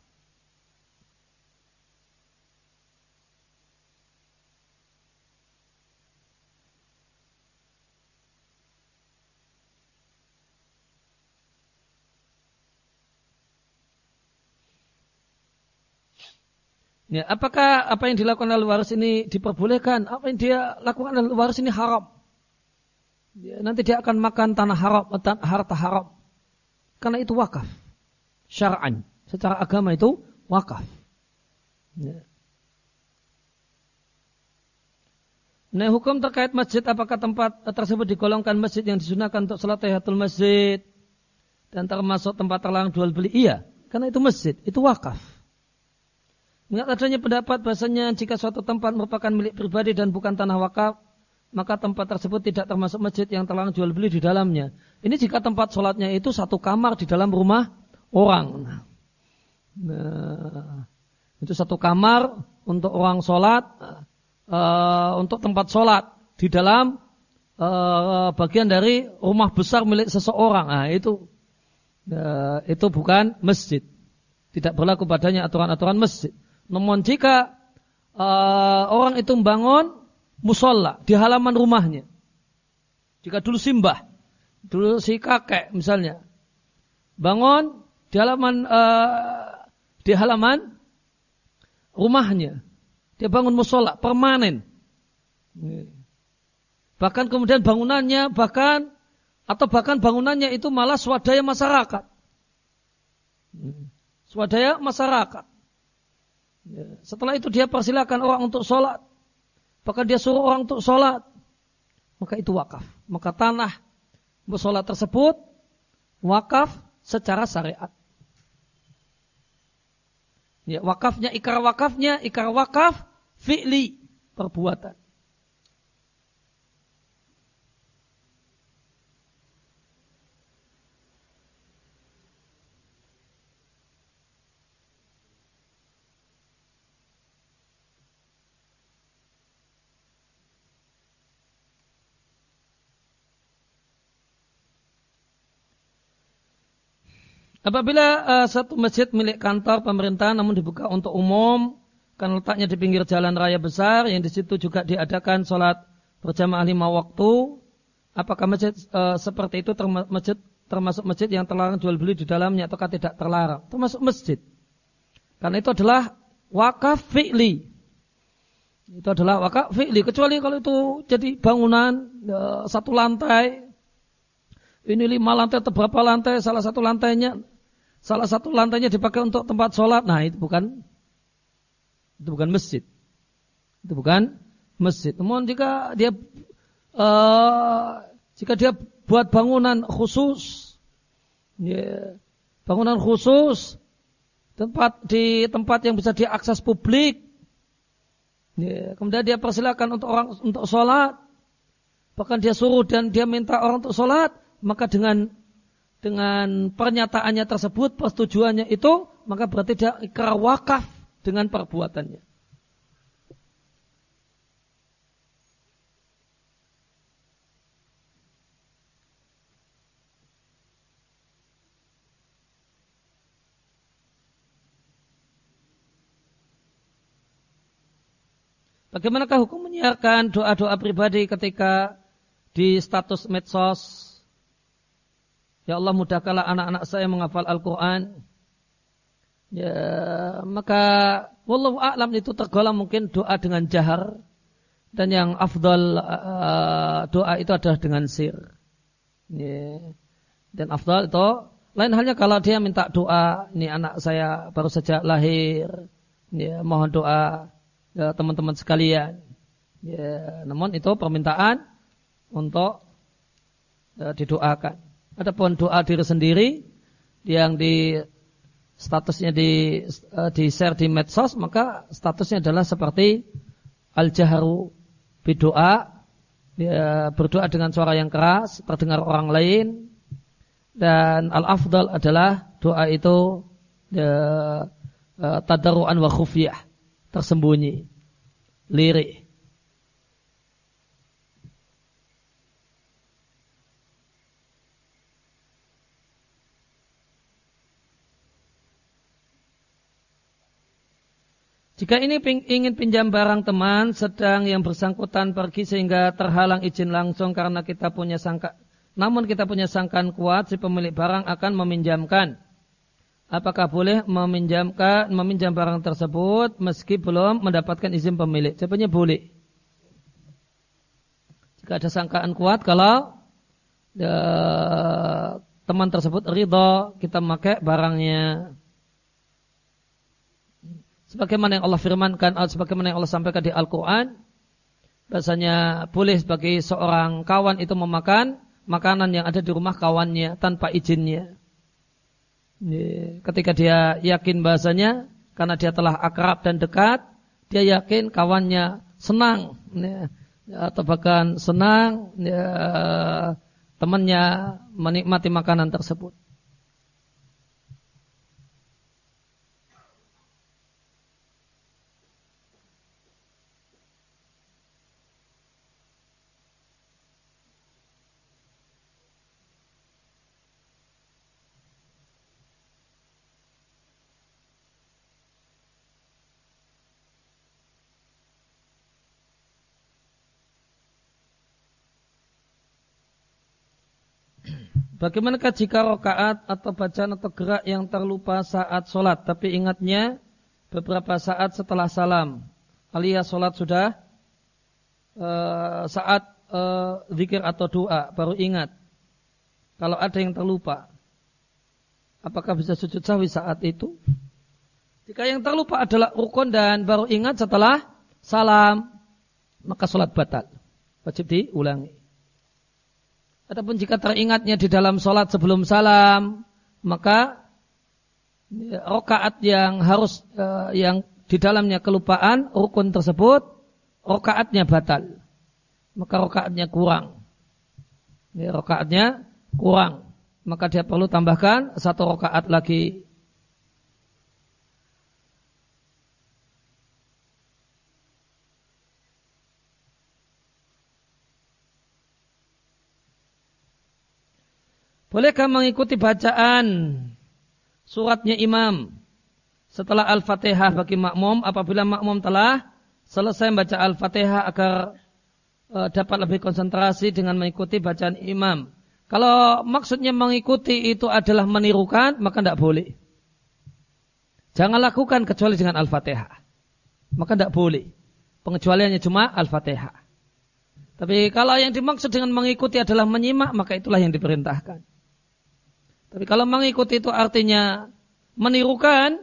Ya, apakah apa yang dilakukan oleh waris ini diperbolehkan? Apa yang dia lakukan oleh waris ini haram? Ya, nanti dia akan makan tanah haram, harta haram. Karena itu wakaf. Syar'an. Secara agama itu wakaf. Ya. Nah, hukum terkait masjid, apakah tempat tersebut digolongkan masjid yang disunahkan untuk salat tahiyatul masjid dan termasuk tempat terlarang jual beli? Iya, karena itu masjid, itu wakaf. Mengingat adanya pendapat bahasanya jika suatu tempat merupakan milik pribadi dan bukan tanah wakaf, maka tempat tersebut tidak termasuk masjid yang telah jual beli di dalamnya. Ini jika tempat sholatnya itu satu kamar di dalam rumah orang. Nah, itu satu kamar untuk orang sholat, uh, untuk tempat sholat di dalam uh, bagian dari rumah besar milik seseorang. Nah, itu uh, itu bukan masjid. Tidak berlaku padanya aturan-aturan masjid. Namun jika uh, orang itu membangun musola di halaman rumahnya, jika dulu simbah, dulu si kakek misalnya, bangun di halaman uh, di halaman rumahnya, dia bangun musola permanen. Bahkan kemudian bangunannya bahkan atau bahkan bangunannya itu malah swadaya masyarakat. Swadaya masyarakat. Ya. Setelah itu dia persilakan orang untuk sholat. Bahkan dia suruh orang untuk sholat. Maka itu wakaf. Maka tanah bersolat tersebut wakaf secara syariat. Ya, wakafnya, ikar wakafnya, ikar wakaf, fi'li, perbuatan. Apabila uh, satu masjid milik kantor pemerintah namun dibuka untuk umum, kan letaknya di pinggir jalan raya besar yang di situ juga diadakan sholat berjamaah lima waktu, apakah masjid uh, seperti itu terma masjid, termasuk masjid yang terlarang jual beli di dalamnya ataukah tidak terlarang? Termasuk masjid. Karena itu adalah wakaf fi'li. Itu adalah wakaf fi'li. Kecuali kalau itu jadi bangunan uh, satu lantai, ini lima lantai atau berapa lantai, salah satu lantainya salah satu lantainya dipakai untuk tempat sholat, nah itu bukan itu bukan masjid. Itu bukan masjid. Namun jika dia uh, jika dia buat bangunan khusus, ya, bangunan khusus tempat di tempat yang bisa diakses publik, ya, kemudian dia persilakan untuk orang untuk sholat, bahkan dia suruh dan dia minta orang untuk sholat, maka dengan dengan pernyataannya tersebut, persetujuannya itu, maka berarti dia ikrar wakaf dengan perbuatannya. Bagaimanakah hukum menyiarkan doa-doa pribadi ketika di status medsos Ya Allah mudahkanlah anak-anak saya menghafal Al-Quran. Ya, maka wallahu a'lam itu tergolong mungkin doa dengan jahar dan yang afdal uh, doa itu adalah dengan sir. Ya. Dan afdal itu lain halnya kalau dia minta doa, ini anak saya baru saja lahir, ya, mohon doa ya, teman-teman sekalian. Ya, namun itu permintaan untuk ya, didoakan. Adapun doa diri sendiri yang di statusnya di uh, di share di medsos maka statusnya adalah seperti al jaharu bidoa ya, berdoa dengan suara yang keras terdengar orang lain. Dan al afdal adalah doa itu ya, uh, tadaruan wa khufiyah tersembunyi lirik Jika ini ingin pinjam barang teman, sedang yang bersangkutan pergi sehingga terhalang izin langsung karena kita punya sangka, namun kita punya sangkaan kuat, si pemilik barang akan meminjamkan. Apakah boleh meminjamkan meminjam barang tersebut meski belum mendapatkan izin pemilik? Jawabannya boleh. Jika ada sangkaan kuat, kalau ya, teman tersebut ridho, kita memakai barangnya sebagaimana yang Allah firmankan sebagaimana yang Allah sampaikan di Al-Qur'an bahasanya boleh sebagai seorang kawan itu memakan makanan yang ada di rumah kawannya tanpa izinnya. Ketika dia yakin bahasanya karena dia telah akrab dan dekat, dia yakin kawannya senang atau bahkan senang ya, temannya menikmati makanan tersebut. Bagaimanakah jika rokaat atau bacaan atau gerak yang terlupa saat sholat, tapi ingatnya beberapa saat setelah salam, alias sholat sudah uh, saat uh, zikir atau doa baru ingat. Kalau ada yang terlupa, apakah bisa sujud sahwi saat itu? Jika yang terlupa adalah rukun dan baru ingat setelah salam, maka sholat batal. Wajib diulangi. Adapun jika teringatnya di dalam sholat sebelum salam, maka ya, rokaat yang harus uh, yang di dalamnya kelupaan rukun tersebut rokaatnya batal, maka rokaatnya kurang. Ya, rokaatnya kurang, maka dia perlu tambahkan satu rokaat lagi Bolehkah mengikuti bacaan suratnya imam setelah Al-Fatihah bagi makmum apabila makmum telah selesai membaca Al-Fatihah agar e, dapat lebih konsentrasi dengan mengikuti bacaan imam. Kalau maksudnya mengikuti itu adalah menirukan, maka tidak boleh. Jangan lakukan kecuali dengan Al-Fatihah. Maka tidak boleh. Pengecualiannya cuma Al-Fatihah. Tapi kalau yang dimaksud dengan mengikuti adalah menyimak, maka itulah yang diperintahkan. Tapi kalau mengikuti itu artinya menirukan,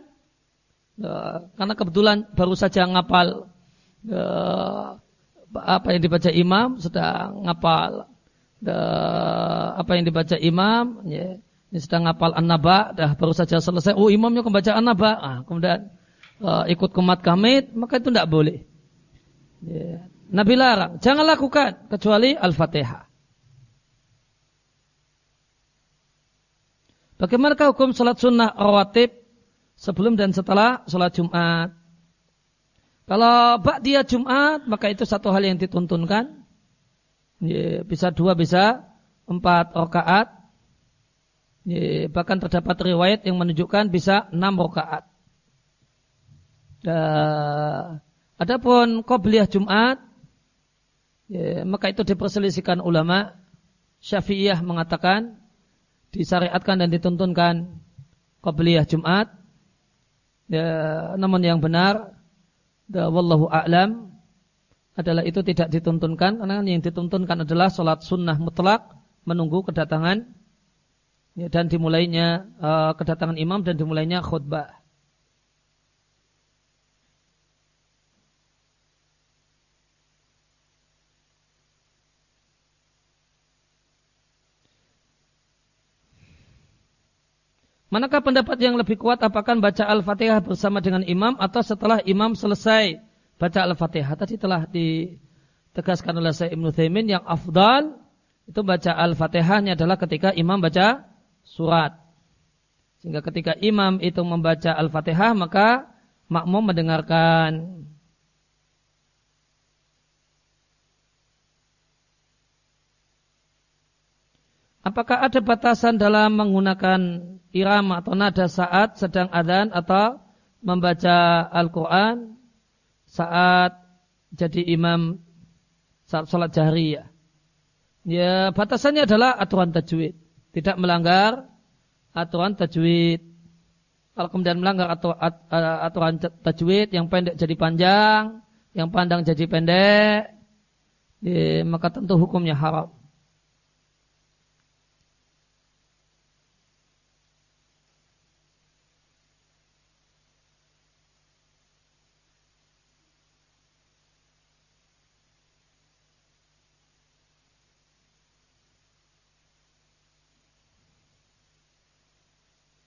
ya, karena kebetulan baru saja ngapal ya, apa yang dibaca imam, sedang ngapal ya, apa yang dibaca imam, ya, ini sedang ngapal an-naba, dah baru saja selesai, oh imamnya membaca an-naba, ah, kemudian ikut kemat kamit, maka itu tidak boleh. Ya. Nabi larang, jangan lakukan kecuali Al-Fatihah. Bagaimanakah hukum salat sunnah rawatib sebelum dan setelah salat Jumat? Kalau dia Jumat, maka itu satu hal yang dituntunkan. Ya, bisa dua, bisa empat rakaat. Ya, bahkan terdapat riwayat yang menunjukkan bisa enam rakaat. Adapun qobliyah Jumat, ya, maka itu diperselisihkan ulama. Syafi'iyah mengatakan disyariatkan dan dituntunkan qabliyah Jumat. Ya, namun yang benar, ya, wallahu a'lam adalah itu tidak dituntunkan karena yang dituntunkan adalah sholat sunnah mutlak menunggu kedatangan ya, dan dimulainya uh, kedatangan imam dan dimulainya khutbah. Manakah pendapat yang lebih kuat apakah baca Al-Fatihah bersama dengan imam atau setelah imam selesai baca Al-Fatihah? Tadi telah ditegaskan oleh saya Ibnu Thaimin yang afdal itu baca Al-Fatihahnya adalah ketika imam baca surat. Sehingga ketika imam itu membaca Al-Fatihah maka makmum mendengarkan Apakah ada batasan dalam menggunakan irama atau nada saat sedang adzan atau membaca Al-Quran saat jadi imam saat sholat jahriyah? Ya batasannya adalah aturan tajwid. Tidak melanggar aturan tajwid. Kalau kemudian melanggar aturan tajwid yang pendek jadi panjang, yang pandang jadi pendek, ya, maka tentu hukumnya haram.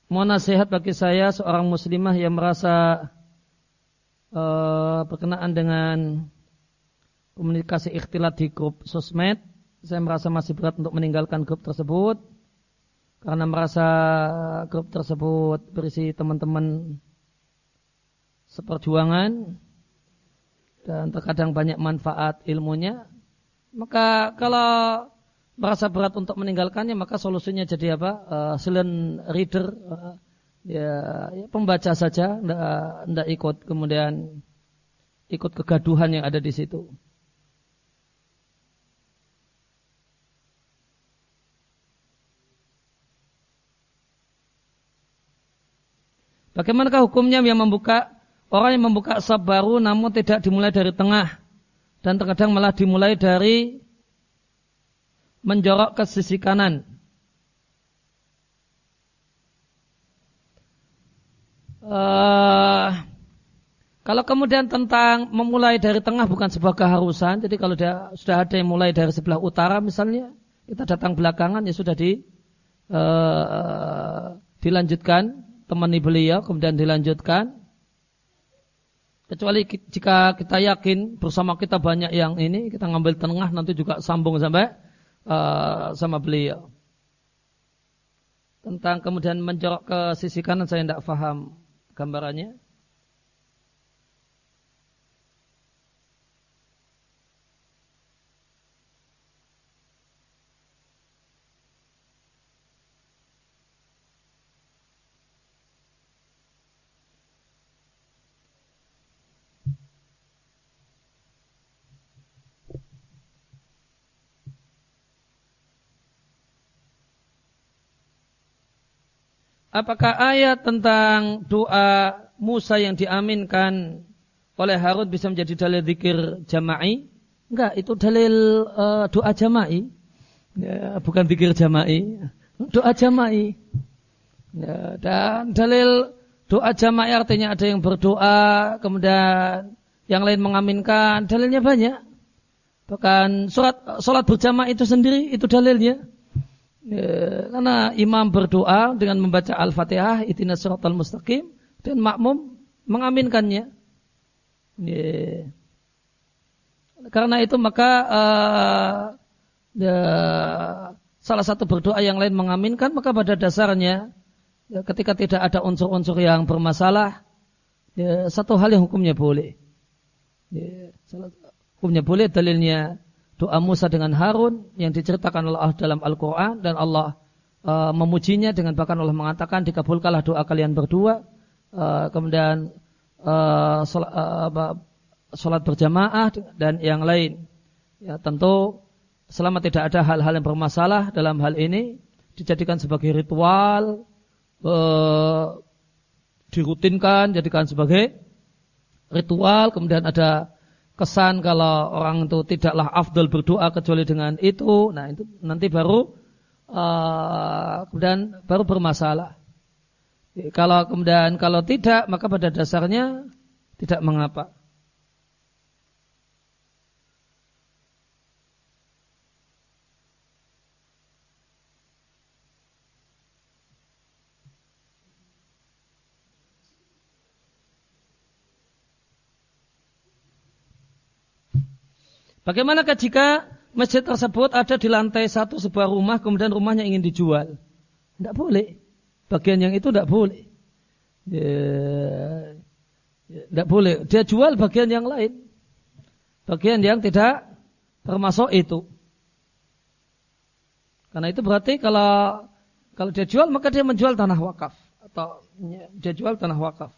Mohon nasihat bagi saya seorang muslimah yang merasa uh, berkenaan dengan komunikasi ikhtilat di grup sosmed. Saya merasa masih berat untuk meninggalkan grup tersebut karena merasa grup tersebut berisi teman-teman seperjuangan dan terkadang banyak manfaat ilmunya. Maka kalau merasa berat untuk meninggalkannya maka solusinya jadi apa? Uh, silent reader uh, ya, ya pembaca saja tidak ikut kemudian ikut kegaduhan yang ada di situ. Bagaimanakah hukumnya yang membuka orang yang membuka sab baru namun tidak dimulai dari tengah dan terkadang malah dimulai dari menjorok ke sisi kanan. Uh, kalau kemudian tentang memulai dari tengah bukan sebuah keharusan, jadi kalau dia, sudah ada yang mulai dari sebelah utara misalnya, kita datang belakangan ya sudah di uh, dilanjutkan temani beliau, kemudian dilanjutkan. Kecuali jika kita yakin bersama kita banyak yang ini, kita ngambil tengah nanti juga sambung sampai uh, sama beliau. Tentang kemudian menjorok ke sisi kanan saya tidak faham gambarannya. Apakah ayat tentang doa Musa yang diaminkan oleh Harun bisa menjadi dalil zikir jama'i? Enggak, itu dalil uh, doa jama'i. Ya, bukan zikir jama'i. Doa jama'i. Ya, dan dalil doa jama'i artinya ada yang berdoa, kemudian yang lain mengaminkan. Dalilnya banyak. Bahkan surat sholat berjamaah itu sendiri itu dalilnya. Ya, karena imam berdoa dengan membaca Al-Fatihah, itina suratul mustaqim, dan makmum mengaminkannya. Karena itu maka uh, ya, salah satu berdoa yang lain mengaminkan maka pada dasarnya ya, ketika tidak ada unsur-unsur yang bermasalah ya, satu hal yang hukumnya boleh. Ya, hukumnya boleh dalilnya doa Musa dengan Harun yang diceritakan Allah dalam Al-Quran dan Allah uh, memujinya dengan bahkan Allah mengatakan dikabulkanlah doa kalian berdua uh, kemudian sholat, uh, sholat berjamaah dan yang lain. Ya, tentu selama tidak ada hal-hal yang bermasalah dalam hal ini dijadikan sebagai ritual, uh, dirutinkan, jadikan sebagai ritual, kemudian ada kesan kalau orang itu tidaklah afdal berdoa kecuali dengan itu, nah itu nanti baru uh, kemudian baru bermasalah. Kalau kemudian kalau tidak maka pada dasarnya tidak mengapa. Bagaimanakah jika masjid tersebut ada di lantai satu sebuah rumah kemudian rumahnya ingin dijual? Tidak boleh bagian yang itu tidak boleh. Tidak boleh. Dia jual bagian yang lain. Bagian yang tidak termasuk itu. Karena itu berarti kalau kalau dia jual maka dia menjual tanah wakaf atau dia jual tanah wakaf.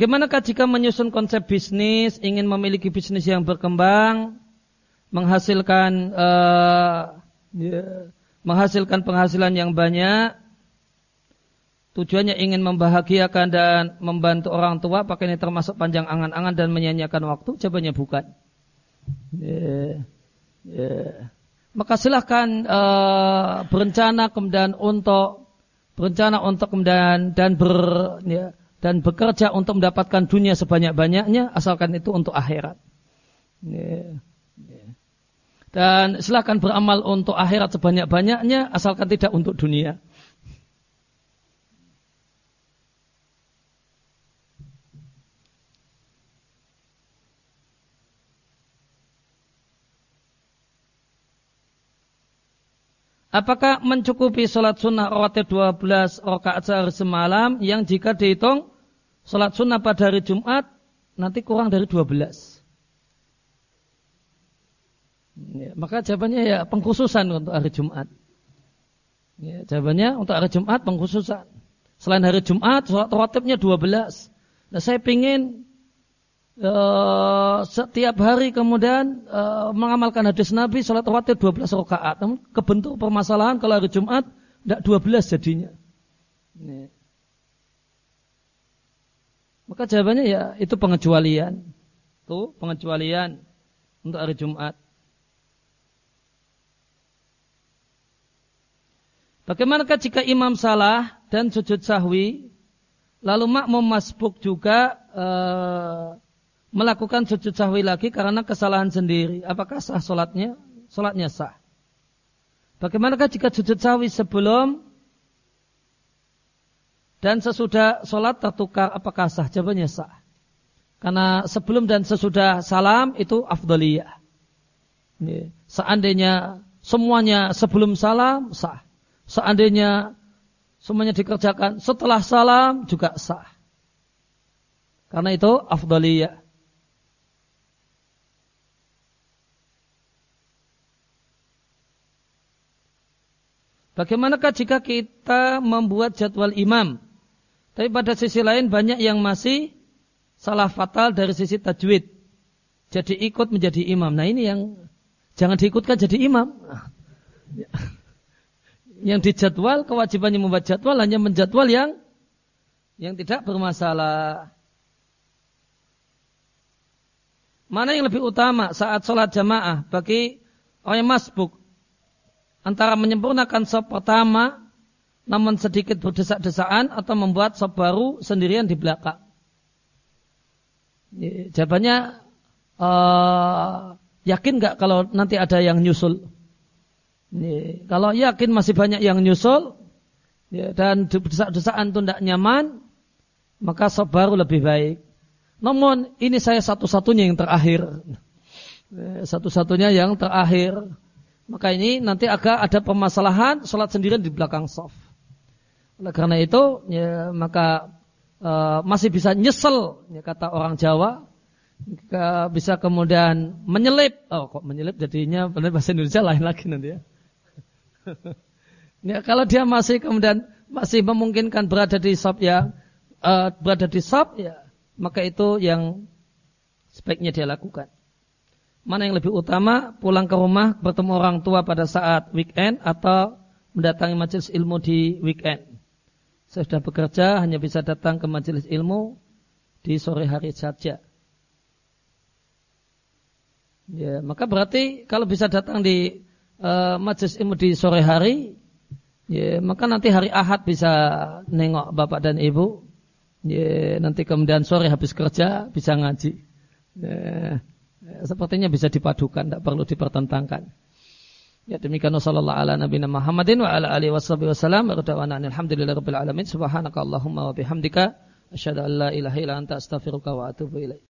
Bagaimanakah jika menyusun konsep bisnis, ingin memiliki bisnis yang berkembang, menghasilkan uh, yeah, menghasilkan penghasilan yang banyak, tujuannya ingin membahagiakan dan membantu orang tua, pakai ini termasuk panjang angan-angan dan menyanyiakan waktu? Jawabannya bukan. Yeah, yeah. Maka silahkan uh, berencana kemudian untuk berencana untuk kemudian dan ber ya, dan bekerja untuk mendapatkan dunia sebanyak-banyaknya asalkan itu untuk akhirat. Dan silahkan beramal untuk akhirat sebanyak-banyaknya asalkan tidak untuk dunia. Apakah mencukupi sholat sunnah rawatib 12 rakaat sehari semalam yang jika dihitung sholat sunnah pada hari Jumat nanti kurang dari 12? Ya, maka jawabannya ya pengkhususan untuk hari Jumat. Ya, jawabannya untuk hari Jumat pengkhususan. Selain hari Jumat, sholat rawatibnya 12. Nah saya ingin uh, setiap hari kemudian uh, mengamalkan hadis Nabi salat rawatib 12 rakaat. Namun kebentuk permasalahan kalau hari Jumat tidak 12 jadinya. Ini. Maka jawabannya ya itu pengecualian. Itu pengecualian untuk hari Jumat. Bagaimanakah jika imam salah dan sujud sahwi, lalu makmum masbuk juga uh, melakukan sujud sahwi lagi karena kesalahan sendiri. Apakah sah solatnya? Solatnya sah. Bagaimanakah jika sujud sahwi sebelum dan sesudah solat tertukar apakah sah? Jawabannya sah. Karena sebelum dan sesudah salam itu afdaliyah. Seandainya semuanya sebelum salam sah. Seandainya semuanya dikerjakan setelah salam juga sah. Karena itu afdaliyah. Bagaimanakah jika kita membuat jadwal imam? Tapi pada sisi lain banyak yang masih salah fatal dari sisi tajwid. Jadi ikut menjadi imam. Nah ini yang jangan diikutkan jadi imam. Yang dijadwal kewajibannya membuat jadwal hanya menjadwal yang yang tidak bermasalah. Mana yang lebih utama saat sholat jamaah bagi orang yang masbuk antara menyempurnakan sop pertama namun sedikit berdesak-desaan atau membuat sop baru sendirian di belakang. Jawabannya uh, yakin nggak kalau nanti ada yang nyusul? Ini, kalau yakin masih banyak yang nyusul ya, dan desak-desaan itu tidak nyaman, maka sop baru lebih baik. Namun ini saya satu-satunya yang terakhir. Satu-satunya yang terakhir. Maka ini nanti agak ada permasalahan sholat sendirian di belakang soft. Oleh karena itu, ya, maka uh, masih bisa nyesel, ya, kata orang Jawa. Ke, bisa kemudian menyelip. Oh kok menyelip jadinya benar bahasa Indonesia lain lagi nanti ya. ya kalau dia masih kemudian masih memungkinkan berada di sop ya, uh, berada di sop ya maka itu yang sebaiknya dia lakukan. Mana yang lebih utama, pulang ke rumah bertemu orang tua pada saat weekend atau mendatangi majelis ilmu di weekend. Saya sudah bekerja, hanya bisa datang ke majelis ilmu di sore hari saja. Ya, maka berarti kalau bisa datang di uh, majelis ilmu di sore hari, ya, maka nanti hari Ahad bisa nengok bapak dan ibu, Ya, nanti kemudian sore habis kerja bisa ngaji. Ya, sepertinya bisa dipadukan, tidak perlu dipertentangkan. Ya demikian. Sallallahu ala nabiyina Muhammadin wa ala alihi wasallam wa alhamdulillahirabbil alamin. Subhanakallahumma wa bihamdika. Asyhadu an la ilaha illa anta astaghfiruka wa atubu ilaik.